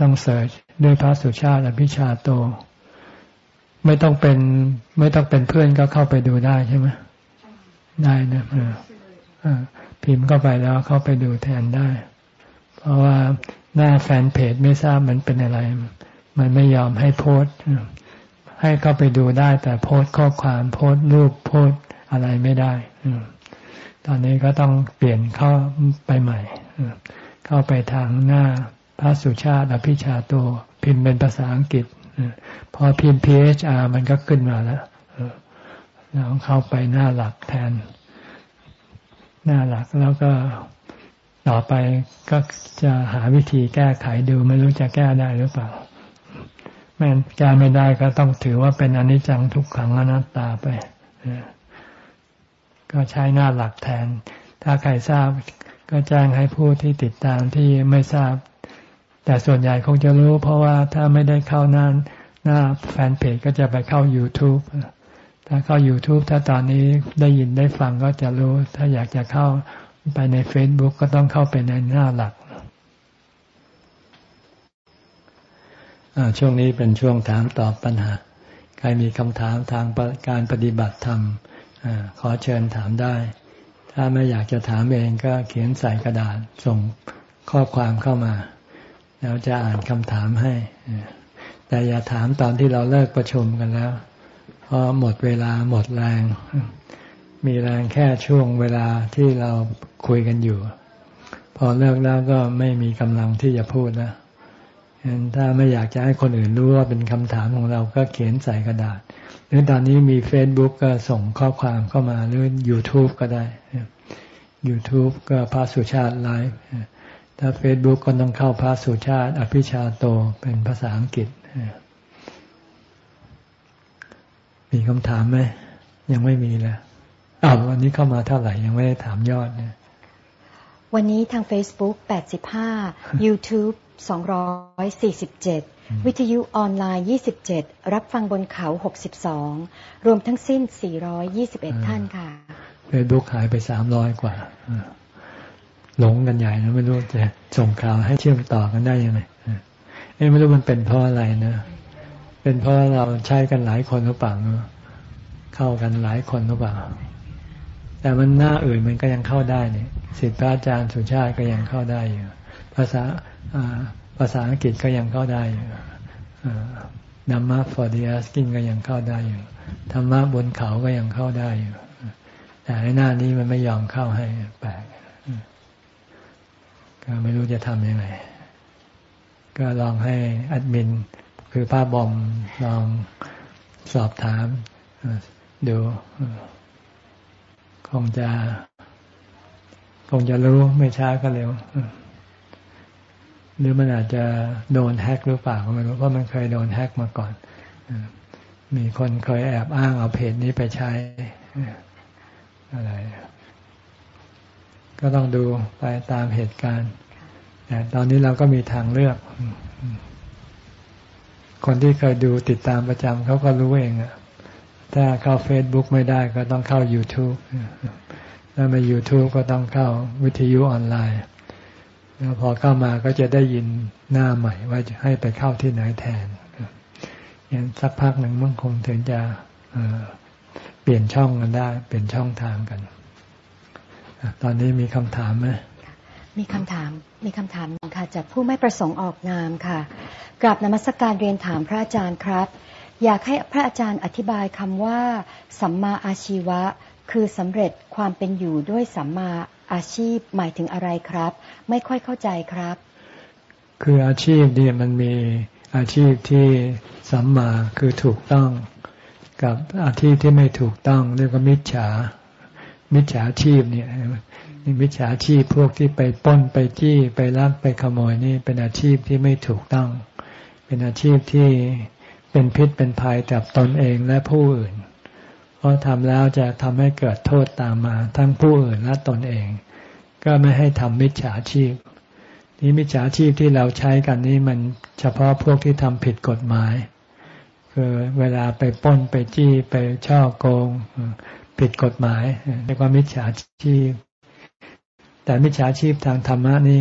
Speaker 1: ต้องเสิร์ชด้วยพระสุชาติอภิชาโต ไม่ต้องเป็น ไม่ต้องเป็นเพื่อนก็เข้าไปดูได้ใช่ไหมได้นะพิมพ์เข้าไปแล้วเข้าไปดูแทนได้ เพราะว่าหน้าแฟนเพจไม่ทราบมันเป็นอะไร มันไม่ยอมให้โพสให้เข้าไปดูได้ แต่โพสข้อความโพสรูปโพส อะไรไม่ได้ตอนนี้ก็ต้องเปลี่ยนเข้าไปใหม่เข้าไปทางหน้าพระสุชาติอภิชาโตพิมพ์เป็นภาษาอังกฤษพอพิมพ์ PHR มันก็ขึ้นมาแล้วเราเข้าไปหน้าหลักแทน หน้าหลักแล้วก็ต่อไปก็จะหาวิธีแก้ไขดูไม่รู้จะแก้ได้หรือเปล่าแม้แก้ไม่ได้ก็ต้องถือว่าเป็นอนิจจังทุกขังอนัตตาไป ก็ใช้หน้าหลักแทน ถ้าใครทราบก็แจ้งให้ผู้ที่ติดตามที่ไม่ทราบ แต่ส่วนใหญ่คงจะรู้ เพราะว่าถ้าไม่ได้เข้าหน้าหน้าแฟนเพจก็จะไปเข้า YouTube ถ้าเข้า YouTube ถ้าตอนนี้ได้ยินได้ฟังก็จะรู้ ถ้าอยากจะเข้าไปใน Facebook ก็ต้องเข้าไปในหน้าหลักช่วงนี้เป็นช่วงถามตอบปัญหา ใครมีคำถามทางการปฏิบัติธรรม ขอเชิญถามได้ ถ้าไม่อยากจะถามเองก็เขียนใส่กระดาษส่งข้อความเข้ามาเราจะอ่านคำถามให้ แต่อย่าถามตอนที่เราเลิกประชุมกันแล้ว เพราะหมดเวลาหมดแรง มีแรงแค่ช่วงเวลาที่เราคุยกันอยู่ พอเลิกแล้วก็ไม่มีกำลังที่จะพูดนะถ้าไม่อยากจะให้คนอื่นรู้ว่าเป็นคำถามของเราก็เขียนใส่กระดาษ รือตอนนี้มี Facebook ก็ส่งข้อความเข้ามาหรือ YouTube ก็ได้ YouTube ก็พระสุชาติไลฟ์ถ้าเฟซบุ๊กก็ต้องเข้าพระสุชาติ อภิชาโตเป็นภาษาอังกฤษ มีคำถามไหม ยังไม่มีเลยอ้าววันนี้เข้ามาเท่าไหร่ ยังไม่ได้ถามยอดเนี่ย
Speaker 2: วันนี้ทาง Facebook 85 YouTube 247 วิทยุออนไลน์ 27 รับฟังบนเขา 62 รวมทั้งสิ้น 421 ท่านค่ะ
Speaker 1: เฟซบุ๊กหายไป 300 กว่า หลงกันใหญ่นะไม่รู้จะส่งข่าวให้เชื่อมต่อกันได้ยังไงเอ้ไม่รู้มันเป็นเพราะอะไรนะ เป็นเพราะเราใช้กันหลายคนหรือเปล่าเข้ากันหลายคนหรือเปล่า แต่มันหน้าอื่นมันก็ยังเข้าได้เนี่ยศิษย์อาจารย์สุชาติก็ยังเข้าได้อยู่ ภาษา ภาษาอังกฤษก็ยังเข้าได้อยู่ Dhamma for the Asking ก็ยังเข้าได้อยู่ธรรมะบนเขาก็ยังเข้าได้อยู่ แต่ในหน้านี้มันไม่ยอมเข้าให้แปลกก็ไม่รู้จะทำยังไง ก็ลองให้อดมิน คือป้าบอมลองสอบถามดูคงจะ คงจะรู้ไม่ช้าก็เร็ว หรือมันอาจจะโดนแฮกหรือเปล่าก็ไม่รู้เพราะมันเคยโดนแฮกมาก่อน มีคนเคยแอบอ้างเอาเพจนี้ไปใช้อะไร ก็ต้องดูไปตามเหตุการณ์ แต่ตอนนี้เราก็มีทางเลือก คนที่เคยดูติดตามประจำเขาก็รู้เองอะถ้าเข้าเฟซบุ๊กไม่ได้ก็ต้องเข้า YouTube ถ้าไมา YouTube ก็ต้องเข้าวิทยุออนไลน์ แล้วพอเข้ามาก็จะได้ยินหน้าใหม่ ว่าจะให้ไปเข้าที่ไหนแทนอย่างสักพักหนึ่งมันคงถึงจะเปลี่ยนช่องกันได้ เปลี่ยนช่องทางกัน ตอนนี้มีคำถามไหม
Speaker 2: มีคำถาม มีคำถามค่ะ จากผู้ไม่ประสงค์ออกนามค่ะกราบนมัสกการเรียนถามพระอาจารย์ครับ อยากให้พระอาจารย์อธิบายคำว่า สัมมาอาชีวะ คือสำเร็จความเป็นอยู่ด้วยสัมมา อาชีพหมายถึงอะไรครับ ไม่ค่อยเข้าใจครับ
Speaker 1: คืออาชีพเนี่ยมันมีอาชีพที่สัมมาคือถูกต้อง กับอาชีพที่ไม่ถูกต้องเรียกว่ามิจฉา มิจฉาชีพเนี่ยนี่มิจฉาชีพพวกที่ไปป้นไปจี้ไปลักไปขโมยนี่เป็นอาชีพที่ไม่ถูกต้อง เป็นอาชีพที่เป็นพิษเป็นภัยกับตนเองและผู้อื่น ราะทำแล้วจะทำให้เกิดโทษตามมา ทั้งผู้อื่นและตนเอง ก็ไม่ให้ทำมิจฉาชีพ นี่มิจฉาชีพที่เราใช้กันนี่มันเฉพาะพวกที่ทำผิดกฎหมาย คือเวลาไปป้นไปจี้ไปช่อโกง ผิดกฎหมายเรียกว่ามิจฉาชีพ แต่มิจฉาชีพทางธรรมะนี่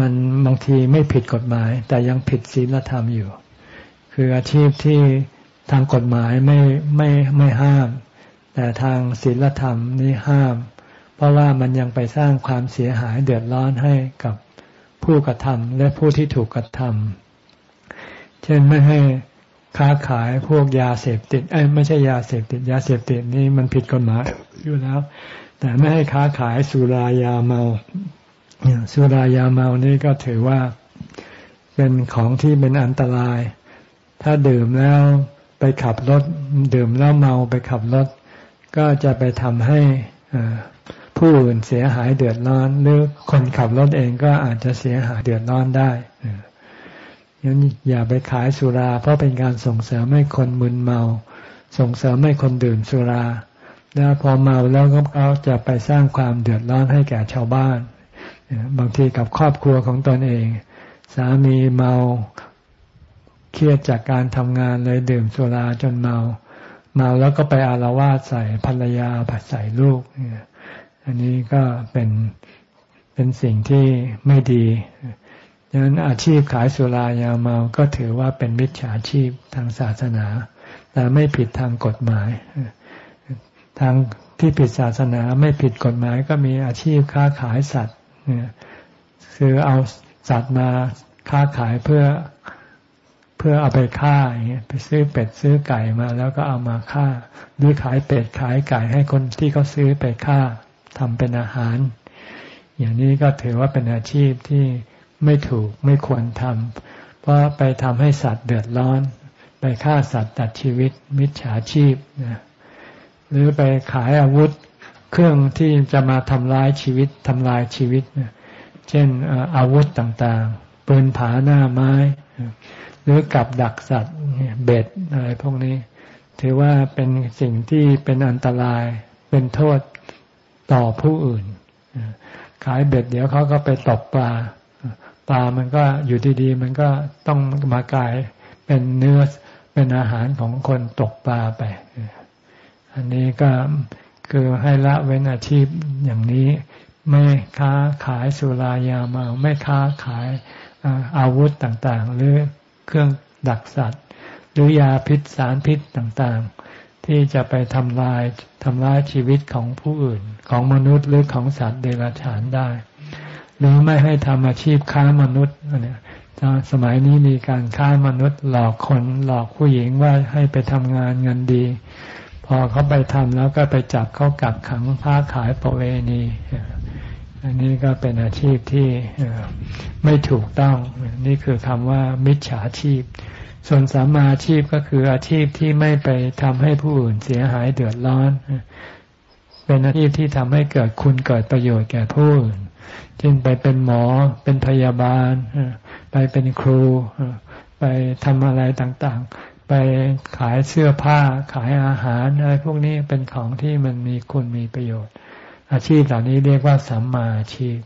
Speaker 1: มันบางทีไม่ผิดกฎหมาย แต่ยังผิดศีลธรรมอยู่ คืออาชีพที่ทางกฎหมายไม่ไม่ไม่ห้าม แต่ทางศีลธรรมนี่ห้าม เพราะว่ามันยังไปสร้างความเสียหายเดือดร้อนให้กับผู้กระทำและผู้ที่ถูกกระทำเช่นไม่ให้ค้าขายพวกยาเสพติดไอ้ไม่ใช่ยาเสพติด ยาเสพติดนี่มันผิดกฎหมายอยู่แล้ว แต่ไม่ให้ค้าขายสุรายาเมาสุรายาเมานี่ก็ถือว่าเป็นของที่เป็นอันตราย ถ้าดื่มแล้วไปขับรถ ดื่มแล้วเมาไปขับรถ ก็จะไปทำให้ผู้อื่นเสียหายเดือดร้อน หรือคนขับรถเองก็อาจจะเสียหายเดือดร้อนได้ยังอย่าไปขายสุรา เพราะเป็นการส่งเสริมให้คนมึนเมา ส่งเสริมให้คนดื่มสุรา แล้วพอเมาแล้วก็เขาจะไปสร้างความเดือดร้อนให้แก่ชาวบ้าน บางทีกับครอบครัวของตนเอง สามีเมาเครียดจากการทำงานเลยดื่มสุราจนเมา เมาแล้วก็ไปอารวาสใส่ภรรยาผัดใส่ลูกเนี่ยอันนี้ก็เป็นเป็นสิ่งที่ไม่ดีดังนั้นอาชีพขายสุรายาเมาก็ถือว่าเป็นมิจฉาชีพทางศาสนา แต่ไม่ผิดทางกฎหมาย ทางที่ผิดศาสนาไม่ผิดกฎหมายก็มีอาชีพค้าขายสัตว์คือเอาสัตว์มาค้าขายเพื่อ เพื่อเอาไปฆ่าอย่างเงี้ยไปซื้อเป็ดซื้อไก่มา แล้วก็เอามาฆ่าหรือขายเป็ดขายไก่ให้คนที่เขาซื้อไปฆ่าทำเป็นอาหาร อย่างนี้ก็ถือว่าเป็นอาชีพที่ไม่ถูกไม่ควรทำเพราะไปทำให้สัตว์เดือดร้อน ไปฆ่าสัตว์ตัดชีวิต มิจฉาชีพนะหรือไปขายอาวุธเครื่องที่จะมาทำลายชีวิตทำลายชีวิตนะเช่นอาวุธต่างๆ ปืนผาหน้าไม้ หรือกับดักสัตว์เบ็ดอะไรพวกนี้ ถือว่าเป็นสิ่งที่เป็นอันตรายเป็นโทษต่อผู้อื่น ขายเบ็ดเดี๋ยวเขาก็ไปตกปลา ปลามันก็อยู่ดีๆ มันก็ต้องมากลายเป็นเนื้อเป็นอาหารของคนตกปลาไป อันนี้ก็คือให้ละเว้นอาชีพอย่างนี้ ไม่ค้าขายสุรายาเมาไม่ค้าขายอาวุธต่างๆ หรือ เครื่องดักสัตว์ หรือยาพิษสารพิษต่างๆ ที่จะไปทำลายทำร้ายชีวิตของผู้อื่น ของมนุษย์หรือของสัตว์เดรัจฉานได้ หรือไม่ให้ทำอาชีพค้ามนุษย์เนี่ยสมัยนี้มีการค้ามนุษย์หลอกคนหลอกผู้หญิงว่าให้ไปทำงานเงินดี พอเขาไปทำแล้วก็ไปจับเขากักขังพ้าขายประเวณี อันนี้ก็เป็นอาชีพที่ไม่ถูกต้อง นี่คือคำว่ามิจฉาชีพ ส่วนสามาชีพก็คืออาชีพที่ไม่ไปทำให้ผู้อื่นเสียหายเดือดร้อน เป็นอาชีพที่ทำให้เกิดคุณเกิดประโยชน์แก่ผู้อื่นเช่นไปเป็นหมอ เป็นพยาบาล ไปเป็นครู ไปทำอะไรต่างๆ ไปขายเสื้อผ้า ขายอาหารอะไรพวกนี้เป็นของที่มันมีคุณมีประโยชน์ อาชีพเหล่านี้เรียกว่าสัมมาอาชีพ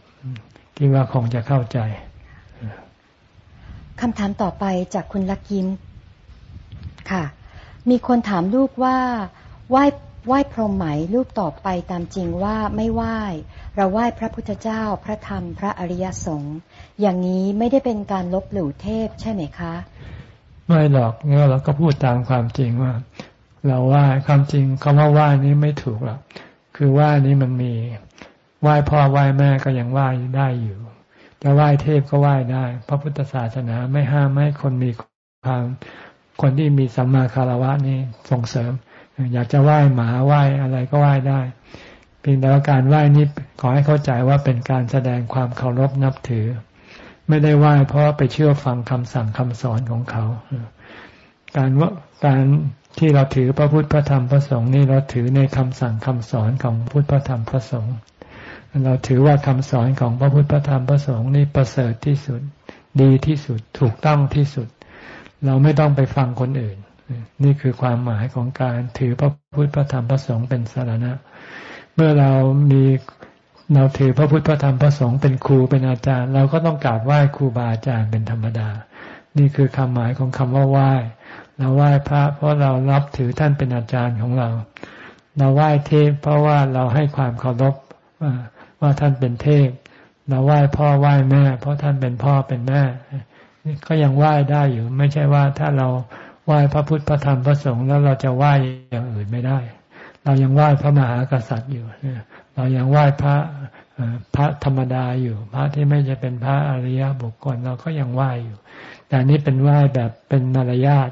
Speaker 1: คิดว่าคงจะเข้าใจ
Speaker 2: คำถามต่อไปจากคุณลักยิมค่ะ มีคนถามลูกว่าไหว้ไหว้พรหมไหมลูกตอบไปตามจริงว่าไม่ไหว้ เราไหว้พระพุทธเจ้าพระธรรมพระอริยสงฆ์อย่างนี้ไม่ได้เป็นการลบหลู่เทพใช่ไหมคะ
Speaker 1: ไม่หรอกเนี่ยเราก็พูดตามความจริงว่า เราไหว้ความจริงคำว่าไหว้นี้ไม่ถูกหรอก คือไหว้นี้มันมีไหว้พ่อไหว้แม่ก็ยังไหว้ได้อยู่ จะไหว้เทพก็ไหว้ได้ พระพุทธศาสนาไม่ห้ามให้คนมีความคนที่มีสัมมาคารวะนี่ส่งเสริม อยากจะไหว้หมาไหว้อะไรก็ไหว้ได้เพียงแต่ว่าการไหว้นี้ขอให้เข้าใจว่าเป็นการแสดงความเคารพนับถือ ไม่ได้ไหว้เพราะไปเชื่อฟังคำสั่งคำสอนของเขา การว่าการ ที่เราถือพระพุทธพระธรรมพระสงฆ์นี่เราถือในคำสั่งคำสอนของพุทธพระธรรมพระสงฆ์เราถือว่าคำสอนของพระพุทธพระธรรมพระสงฆ์นี่ประเสริฐที่สุด ดีที่สุด ถูกต้องที่สุด เราไม่ต้องไปฟังคนอื่น นี่คือความหมายของการถือพระพุทธพระธรรมพระสงฆ์เป็นสารณะ เมื่อเรามีเราถือพระพุทธพระธรรมพระสงฆ์เป็นครูเป็นอาจารย์ เราก็ต้องกราบไหว้ครูบาอาจารย์เป็นธรรมดา นี่คือคำหมายของคำว่าไหว้ เราไหว้พระ เพราะเรารับถือท่านเป็นอาจารย์ของเรา เราไหว้เทพ เพราะว่าเราให้ความเคารพว่าท่านเป็นเทพ เราไหว้พ่อไหว้แม่ เพราะท่านเป็นพ่อเป็นแม่ก็ยังไหว้ได้อยู่ ไม่ใช่ว่าถ้าเราไหว้พระพุทธพระธรรมพระสงฆ์แล้วเราจะไหว้อย่างอื่นไม่ได้ เรายังไหว้พระมหากษัตริย์อยู่เรายังไหว้พระพระธรรมดาอยู่ พระที่ไม่จะเป็นพระอริยบุคคลเราก็ยังไหว้อยู่ แต่นี้เป็นไหว้แบบเป็นมารยาท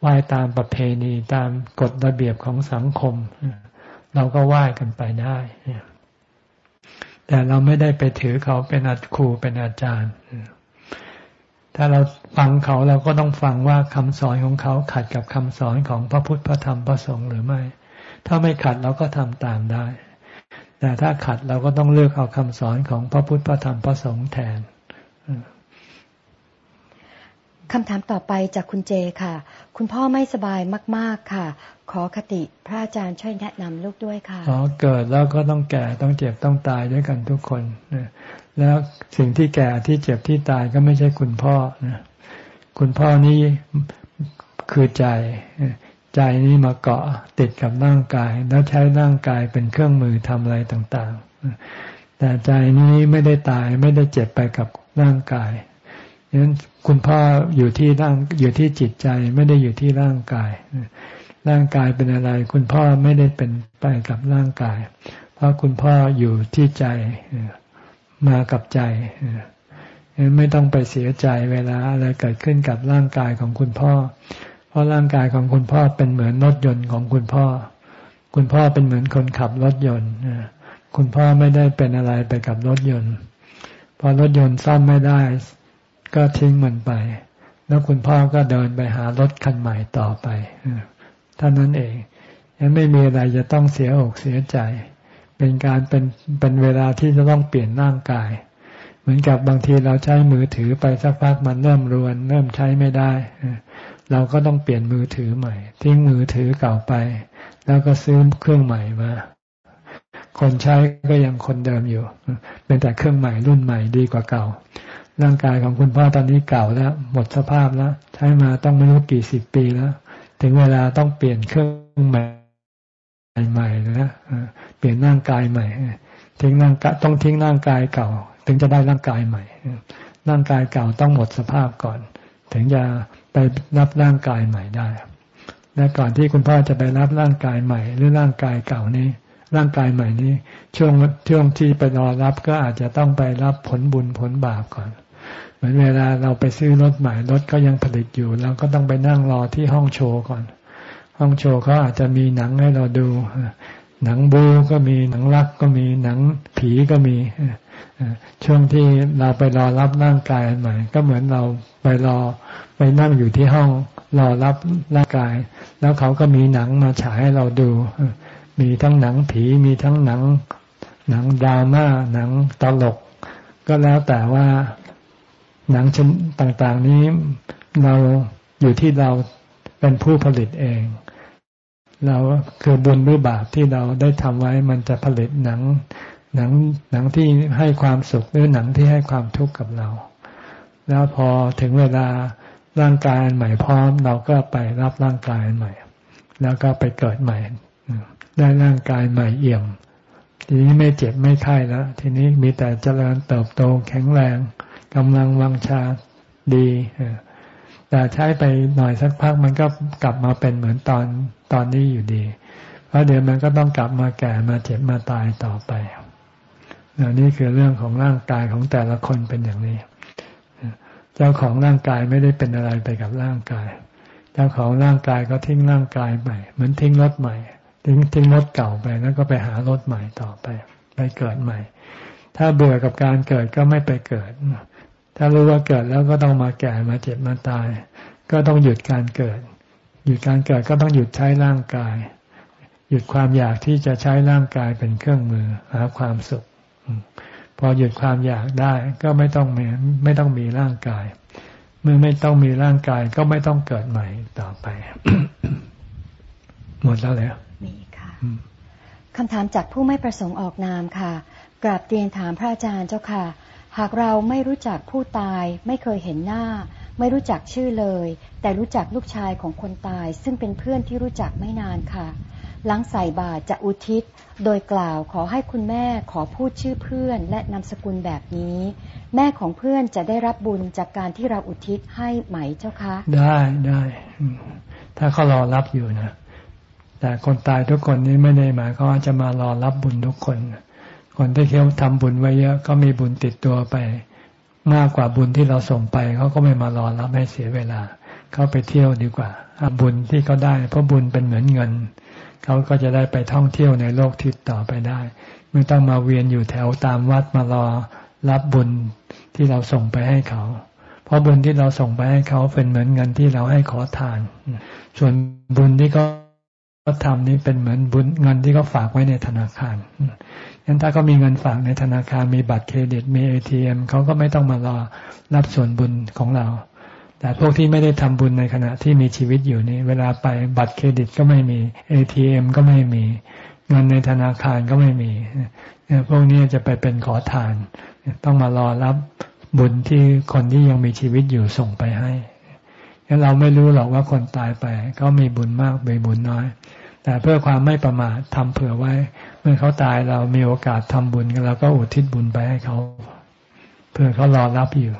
Speaker 1: ไหว้ตามประเพณีตามกฎระเบียบของสังคม เราก็ไหว้กันไปได้ แต่เราไม่ได้ไปถือเขาเป็นอาครูเป็นอาจารย์ ถ้าเราฟังเขาเราก็ต้องฟังว่าคำสอนของเขาขัดกับคำสอนของพระพุทธพระธรรมพระสงฆ์หรือไม่ ถ้าไม่ขัดเราก็ทำตามได้ แต่ถ้าขัดเราก็ต้องเลือกเอาคำสอนของพระพุทธพระธรรมพระสงฆ์แทน
Speaker 2: คำถามต่อไปจากคุณเจค่ะ คุณพ่อไม่สบายมาก ๆค่ะ ขอคติพระอาจารย์ช่วยแนะนำลูกด้วยค่ะ
Speaker 1: อ๋อเกิดแล้วก็ต้องแก่ต้องเจ็บต้องตายด้วยกันทุกคนแล้วสิ่งที่แก่ที่เจ็บที่ตายก็ไม่ใช่คุณพ่อนะคุณพ่อนี้คือใจ ใจนี้มาเกาะติดกับร่างกาย แล้วใช้ร่างกายเป็นเครื่องมือทำอะไรต่างๆ แต่ใจนี้ไม่ได้ตายไม่ได้เจ็บไปกับร่างกาย ฉะนั้นคุณพ่ออยู่ที่ร่างอยู่ที่จิตใจไม่ได้อยู่ที่ร่างกาย ร่างกายเป็นอะไร คุณพ่อไม่ได้เป็นไปกับร่างกาย เพราะคุณพ่ออยู่ที่ใจมากับใจไม่ต้องไปเสียใจเวลาอะไรเกิดขึ้นกับร่างกายของคุณพ่อ เพราะร่างกายของคุณพ่อเป็นเหมือนรถยนต์ของคุณพ่อ คุณพ่อเป็นเหมือนคนขับรถยนต์คุณพ่อไม่ได้เป็นอะไรไปกับรถยนต์ พอรถยนต์ซ่อมไม่ได้ ก็ทิ้งมันไป แล้วคุณพ่อก็เดินไปหารถคันใหม่ต่อไปท่านั้นเองยังไม่มีอะไรจะต้องเสียอกเสียใจ เป็นการเป็นเป็นเวลาที่จะต้องเปลี่ยนร่างกาย เหมือนกับบางทีเราใช้มือถือไปสักพักมันเริ่มรวน เริ่มใช้ไม่ได้ เราก็ต้องเปลี่ยนมือถือใหม่ ทิ้งมือถือเก่าไป แล้วก็ซื้อเครื่องใหม่มาคนใช้ก็ยังคนเดิมอยู่ เป็นแต่เครื่องใหม่รุ่นใหม่ดีกว่าเก่า ร่างกายของคุณพ่อตอนนี้เก่าแล้ว หมดสภาพแล้ว ใช้มาต้องไม่รู้กี่สิบปีแล้ว ถึงเวลาต้องเปลี่ยนเครื่องใหม่ใหม่แล้วเปลี่ยนร่างกายใหม่ทิ้งร่างกายต้องทิ้งร่างกายเก่า ถึงจะได้ร่างกายใหม่ ร่างกายเก่าต้องหมดสภาพก่อน ถึงจะไปรับร่างกายใหม่ได้และก่อนที่คุณพ่อจะไปรับร่างกายใหม่ หรือร่างกายเก่านี้ ร่างกายใหม่นี้ ช่วงช่วงที่ไปรอรับก็อาจจะต้องไปรับผลบุญผลบาปก่อน เหมือนเวลาเราไปซื้อรถใหม่รถก็ยังผลิตอยู่เราก็ต้องไปนั่งรอที่ห้องโชว์ก่อน ห้องโชว์เขาอาจจะมีหนังให้เราดู หนังบูก็มีหนังรักก็มีหนังผีก็มีช่วงที่เราไปรอรับร่างกายใหม่ ก็เหมือนเราไปรอไปนั่งอยู่ที่ห้องรอรับร่างกาย แล้วเขาก็มีหนังมาฉายให้เราดู มีทั้งหนังผีมีทั้งหนัง หนังดราม่าหนังตลก ก็แล้วแต่ว่า หนังชนต่างๆนี้เราอยู่ที่เราเป็นผู้ผลิตเอง เราคือบุญหรือบาปที่เราได้ทำไว้มันจะผลิตหนัง หนังหนังที่ให้ความสุขหรือหนังที่ให้ความทุกข์กับเรา แล้วพอถึงเวลาร่างกายใหม่พร้อม เราก็ไปรับร่างกายใหม่ แล้วก็ไปเกิดใหม่ ได้ร่างกายใหม่เอี่ยม ทีนี้ไม่เจ็บไม่ไข้แล้ว ทีนี้มีแต่เจริญเติบโตแข็งแรง กำลังวังชาดีแต่ใช้ไปหน่อยสักพักมันก็กลับมาเป็นเหมือนตอนตอนนี้อยู่ดี เพราะเดี๋ยวมันก็ต้องกลับมาแก่มาเจ็บมาตายต่อไปนี่คือเรื่องของร่างกายของแต่ละคนเป็นอย่างนี้ เจ้าของร่างกายไม่ได้เป็นอะไรไปกับร่างกาย เจ้าของร่างกายก็ทิ้งร่างกายไปเหมือนทิ้งรถใหม่ ทิ้งทิ้งรถเก่าไปแล้วก็ไปหารถใหม่ต่อไป ไปเกิดใหม่ ถ้าเบื่อกับการเกิดก็ไม่ไปเกิด ถ้ารู้ว่าเกิดแล้วก็ต้องมาแก่มาเจ็บมาตาย ก็ต้องหยุดการเกิด หยุดการเกิดก็ต้องหยุดใช้ร่างกาย หยุดความอยากที่จะใช้ร่างกายเป็นเครื่องมือหาความสุข พอหยุดความอยากได้ก็ไม่ต้องมีไม่ต้องมีร่างกาย เมื่อไม่ต้องมีร่างกายก็ไม่ต้องเกิดใหม่ต่อไป หมดแล้วแล้ว
Speaker 2: มีค่ะคำถามจากผู้ไม่ประสงค์ออกนามค่ะกราบเรียนถามพระอาจารย์เจ้าค่ะ หากเราไม่รู้จักผู้ตาย ไม่เคยเห็นหน้า ไม่รู้จักชื่อเลย แต่รู้จักลูกชายของคนตาย ซึ่งเป็นเพื่อนที่รู้จักไม่นานค่ะ หลังใส่บาตรจะอุทิศ โดยกล่าวขอให้คุณแม่ขอพูดชื่อเพื่อนและนามสกุลแบบนี้ แม่ของเพื่อนจะได้รับบุญจากการที่เราอุทิศให้ไหมเจ้าคะ
Speaker 1: ได้ได้ ถ้าเขารอรับอยู่นะแต่คนตายทุกคนนี้ไม่ได้หมายเขาจะมารอรับบุญทุกคน คนที่เขาทำบุญไว้เยอะก็มีบุญติดตัวไป มากกว่าบุญที่เราส่งไปเขาก็ไม่มารอรับให้เสียเวลาเขาไปเที่ยวดีกว่าบุญที่เขาได้ เพราะบุญเป็นเหมือนเงินเขาก็จะได้ไปท่องเที่ยวในโลกทิศต่อไปได้ ไม่ต้องมาเวียนอยู่แถวตามวัดมารอรับบุญที่เราส่งไปให้เขา เพราะบุญที่เราส่งไปให้เขาเป็นเหมือนเงินที่เราให้ขอทาน ส่วนบุญที่เขา ทำนี้เป็นเหมือนบุญเงินที่เขาฝากไว้ในธนาคารงั้นถ้าเขามีเงินฝากในธนาคารมีบัตรเครดิตมีเอทีเอ็มเขาก็ไม่ต้องมารอรับส่วนบุญของเรา แต่พวกที่ไม่ได้ทำบุญในขณะที่มีชีวิตอยู่นี่เวลาไปบัตรเครดิตก็ไม่มีเอทีเอ็มก็ไม่มี เงินในธนาคารก็ไม่มีพวกนี้จะไปเป็นขอทาน ต้องมารอรับบุญที่คนที่ยังมีชีวิตอยู่ส่งไปให้ งั้นเราไม่รู้หรอกว่าคนตายไปก็มีบุญมากมีบุญน้อย แต่เพื่อความไม่ประมาททำเผื่อไว้ เมื่อเขาตายเรามีโอกาสทำบุญเราก็อุทิศบุญไปให้เขาเพื่อเขารอรับอยู่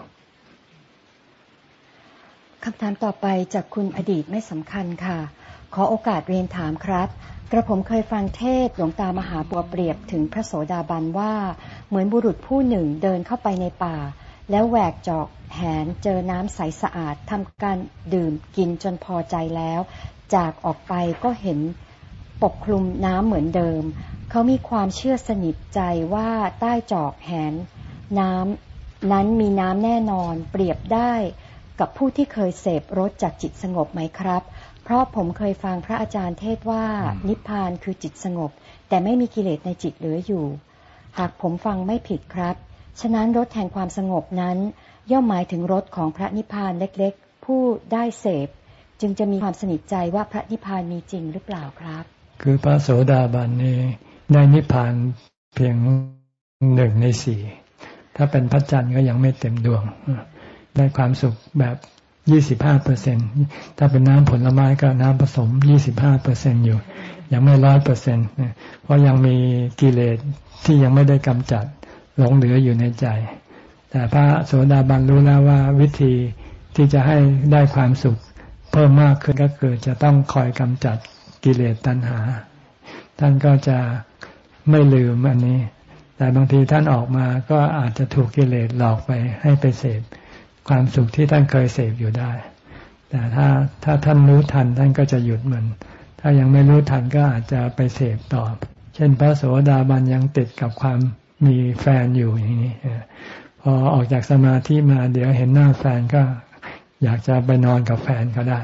Speaker 2: คำถามต่อไปจากคุณอดีตไม่สำคัญค่ะ ขอโอกาสเรียนถามครับ กระผมเคยฟังเทศหลวงตามหาบัวเปรียบถึงพระโสดาบันว่า เหมือนบุรุษผู้หนึ่งเดินเข้าไปในป่า แล้วแหวกจอกแหนเจอน้ำใสสะอาดทำการดื่มกินจนพอใจแล้ว จากออกไปก็เห็นปกคลุมน้ำเหมือนเดิม เขามีความเชื่อสนิทใจว่าใต้จอกแหน น้ำนั้นมีน้ำแน่นอนเปรียบได้กับผู้ที่เคยเสพรสจากจิตสงบไหมครับ เพราะผมเคยฟังพระอาจารย์เทศว่านิพพานคือจิตสงบ แต่ไม่มีกิเลสในจิตเหลืออยู่ หากผมฟังไม่ผิดครับ ฉะนั้นรถแห่งความสงบนั้น ย่อมหมายถึงรถของพระนิพพานเล็กๆ ผู้ได้เสพ จึงจะมีความสนิทใจว่าพระนิพพานมีจริงหรือเปล่าครับ
Speaker 1: คือพระโสดาบันนี้ได้นิพพานเพียงหนึ่งในสี่ถ้าเป็นพระจันทร์ก็ยังไม่เต็มดวง ได้ความสุขแบบยี่สิบห้าเปอร์เซ็นถ้าเป็นน้ำผลไม้ก็น้ำผสมยี่สิบห้าเปอร์เซ็นอยู่ ยังไม่ร้อยเปอร์เซ็นเพราะยังมีกิเลสที่ยังไม่ได้กำจัด หลงเหลืออยู่ในใจ แต่พระโสดาบันรู้แล้วว่าวิธีที่จะให้ได้ความสุขเพิ่มมากขึ้นก็คือจะต้องคอยกำจัดกิเลสตัณหา ท่านก็จะไม่ลืมอันนี้ แต่บางทีท่านออกมาก็อาจจะถูกกิเลสหลอกไปให้ไปเสพความสุขที่ท่านเคยเสพอยู่ได้ แต่ถ้าถ้าท่านรู้ทันท่านก็จะหยุดมัน ถ้ายังไม่รู้ทันก็อาจจะไปเสพต่อ เช่นพระโสดาบันยังติดกับความ มีแฟนอยู่อย่างนี้พอออกจากสมาธิมาเดี๋ยวเห็นหน้าแฟนก็อยากจะไปนอนกับแฟนก็ได้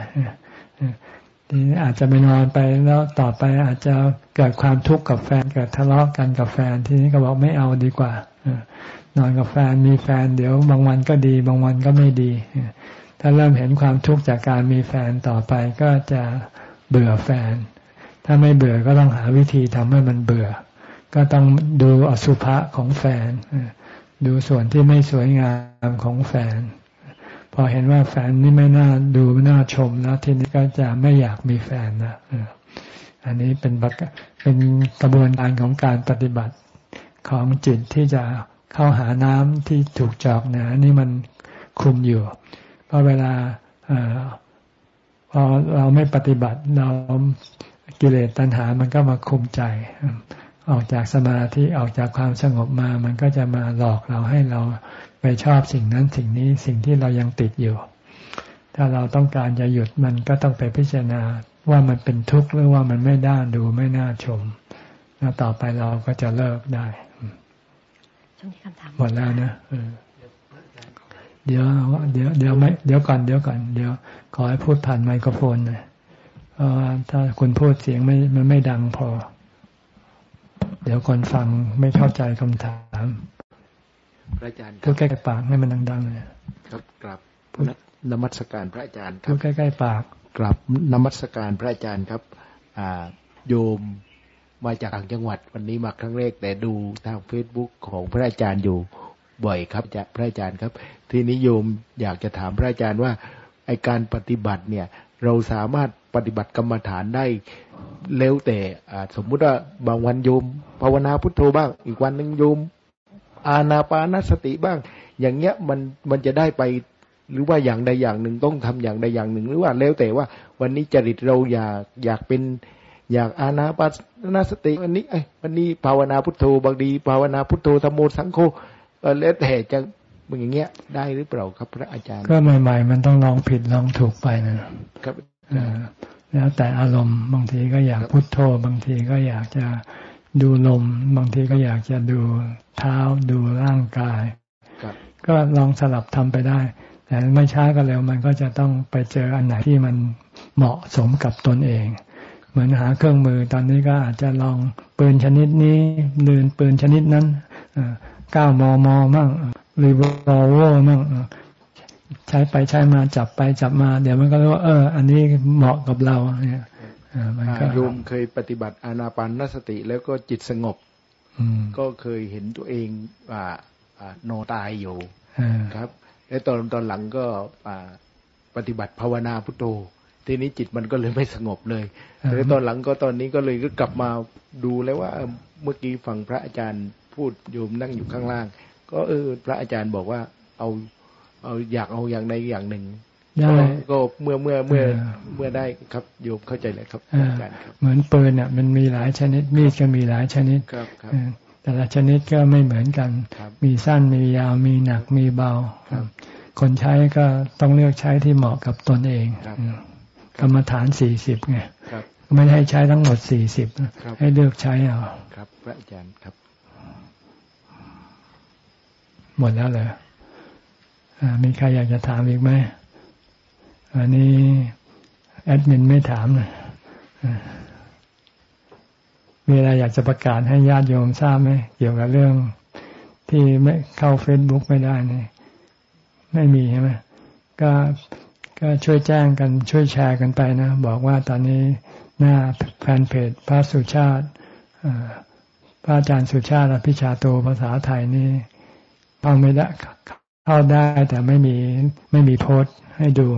Speaker 1: ทีนี้อาจจะไปนอนไปแล้วต่อไปอาจจะเกิดความทุกข์กับแฟนเกิดทะเลาะกันกับแฟน ทีนี้ก็บอกไม่เอาดีกว่านอนกับแฟนมีแฟนเดี๋ยวบางวันก็ดี บางวันก็ไม่ดี ถ้าเริ่มเห็นความทุกข์จากการมีแฟนต่อไปก็จะเบื่อแฟน ถ้าไม่เบื่อก็ต้องหาวิธีทำให้มันเบื่อ ก็ต้องดูอสุภะของแฟน ดูส่วนที่ไม่สวยงามของแฟน พอเห็นว่าแฟนนี่ไม่น่าดูน่าชมแล้วทีนี้ก็จะไม่อยากมีแฟนนะอันนี้เป็นเป็นกระบวนการของการปฏิบัติของจิตที่จะเข้าหาน้ำที่ถูกจอกหนานี่มันคุมอยู่ เพราะเวลาพอเราไม่ปฏิบัติเรากิเลสตัณหามันก็มาคุมใจ ออกจากสมาธิออกจากความสงบมา มันก็จะมาหลอกเราให้เราไปชอบสิ่งนั้นสิ่งนี้สิ่งที่เรายังติดอยู่แถ้าเราต้องการจะหยุดมันก็ต้องไปพิจารณาว่ามันเป็นทุกข์หรือว่ามันไม่น่าดูไม่น่าชมแล้วต่อไปเราก็จะเลิกได้
Speaker 2: ช่วงนี้คำถาม
Speaker 1: หมดแล้วนะเดี๋ยวเดี๋ยวเดี๋ยวไม่เดี๋ยวก่อนเดี๋ยวก่อนเดี๋ยว ขอให้พูดผ่านไมโครโฟนหน่อยเพราะว่าถ้าคุณพูดเสียงไม่มันไม่ดังพอ เดี๋ยวคนฟังไม่เข้าใจคำถาม
Speaker 3: พระอาจารย์
Speaker 1: พูดใกล้ๆปากให้มันดังๆเลย
Speaker 3: ครับกลับนมัสการพระอาจารย์ครั
Speaker 1: บพูดใกล้ๆปาก
Speaker 3: กลับนมัสการพระอาจารย์ครับอ่าโยมมาจากต่างจังหวัดวันนี้มาครั้งแรกแต่ดูทางเฟซบุ๊กของพระอาจารย์อยู่บ่อยครับจะพระอาจารย์ครับ ที่นิยมอยากจะถามพระอาจารย์ว่าไอการปฏิบัติเนี่ย เราสามารถปฏิบัติกรรมฐานได้ เร็วแต่สมมุติว่าบางวันโยมภาวนาพุทโธบ้าง อีกวันหนึ่งโยม อาณาปานสติบ้าง อย่างเงี้ยมันมันจะได้ไปหรือว่าอย่างใดอย่างหนึ่งต้องทำอย่างใดอย่างหนึ่ง หรือว่าแล้วแต่ว่า วันนี้จริตเราอยากอยากเป็นอยากอาณาปานสติวันนี้ไอ้วันนี้ภาวนาพุทโธบางทีภาวนาพุทโธธรรมโมสังโฆแล้วแต่จะเป็นอย่างเงี้ยได้หรือเปล่าครับพระอาจารย์
Speaker 1: ก็ใหม่ ๆ มันต้องลองผิดลองถูกไปนะครับ แล้วแต่อารมณ์บางทีก็อยากพุทโธ บางทีก็อยากจะดูลม บางทีก็อยากจะดูเท้าดูร่างกายก็ลองสลับทำไปได้ แต่ไม่ช้าก็เร็วมันก็จะต้องไปเจออันไหนที่มันเหมาะสมกับตนเอง เหมือนหาเครื่องมือตอนนี้ก็อาจจะลองปืนชนิดนี้ลืนปืนชนิดนั้นเก้ามอมอมั่งรีวอลเวอร์มั่ง ใช้ไปใช้มาจับไปจับมา เดี๋ยวมันก็รู้ว่า เออ อันนี้เหมาะกับเราเนี่ย
Speaker 3: มันก็โยมเคยปฏิบัติอานาปานสติ แล้วก็จิตสงบก็เคยเห็นตัวเองว่าโนตายอยู่ครับ แล้วตอนตอนหลังก็ปฏิบัติภาวนาพุทโธทีนี้จิตมันก็เลยไม่สงบเลยแล้วตอนหลังก็ตอนนี้ก็เลยก็กลับมาดูแล้วว่า เมื่อกี้ฟังพระอาจารย์พูดโยมนั่งอยู่ข้างล่าง ก็เออ พระอาจารย์บอกว่าเอา เอาอยากเอาอย่างใดอย่างหนึ่งได้ก็เมื่อเมื่อเมื่อเมื่อได้ครับโยมเข้าใจเลยครับอาจารย์ครับ
Speaker 1: เหมือนปืนเนี่ยมันมีหลายชนิดมีดก็มีหลายชนิด
Speaker 3: ครับครับ
Speaker 1: แต่ละชนิดก็ไม่เหมือนกัน มีสั้นมียาวมีหนักมีเบาคนใช้ก็ต้องเลือกใช้ที่เหมาะกับตนเองกรรมฐานสี่สิบไงไม่ให้ใช้ทั้งหมดสี่สิบให้เลือกใช้เอา
Speaker 3: ครับพระอาจารย์ครับ
Speaker 1: หมดแล้วเลย มีใครอยากจะถามอีกไหมอันนี้แอดมินไม่ถามนะมีอะไรอยากจะประกาศให้ญาติโยมทราบไหมเกี่ยวกับเรื่องที่ไม่เข้าเฟซบุ๊กไม่ได้นี่ไม่มีใช่ไหมก็ก็ช่วยแจ้งกันช่วยแชร์กันไปนะ บอกว่าตอนนี้หน้าแฟนเพจพระสุชาติพระอาจารย์สุชาติพิชาโตภาษาไทยนี่เข้าไม่ได้ เข้าได้แต่ไม่มีไม่มีโพสต์ให้ดู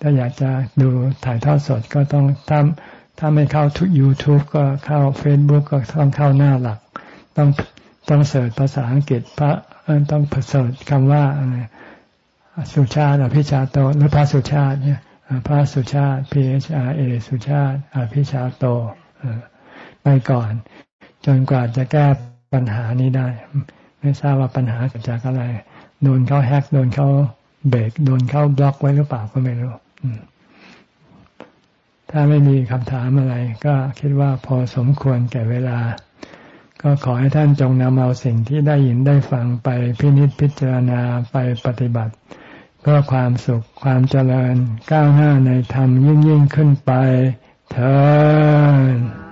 Speaker 1: ถ้าอยากจะดูถ่ายทอดสดก็ต้องถ้าถ้าไม่เข้าทุก YouTube ก็เข้า Facebook ก็ต้องเข้าหน้าหลัก ต้องต้องเสิร์ชภาษาอังกฤษพระต้องเสิร์ชคำว่าสุชาติอภิชาโตหรือพระสุชาติเนี่ยพระสุชาติ P H R A สุชาติอภิชาโตไปก่อน จนกว่าจะแก้ปัญหานี้ได้ ไม่ทราบว่าปัญหาเกิดจากอะไร โดนเขาแฮกโดนเขาเบรกโดนเขาบล็อกไว้หรือเปล่าก็ไม่รู้ถ้าไม่มีคำถามอะไร ก็คิดว่าพอสมควรแก่เวลา ก็ขอให้ท่านจงนำเอาสิ่งที่ได้ยินได้ฟังไปพินิจพิจารณาไปปฏิบัติ เพื่อความสุขความเจริญก้าวหน้าในธรรมยิ่งยิ่งขึ้นไปเถิด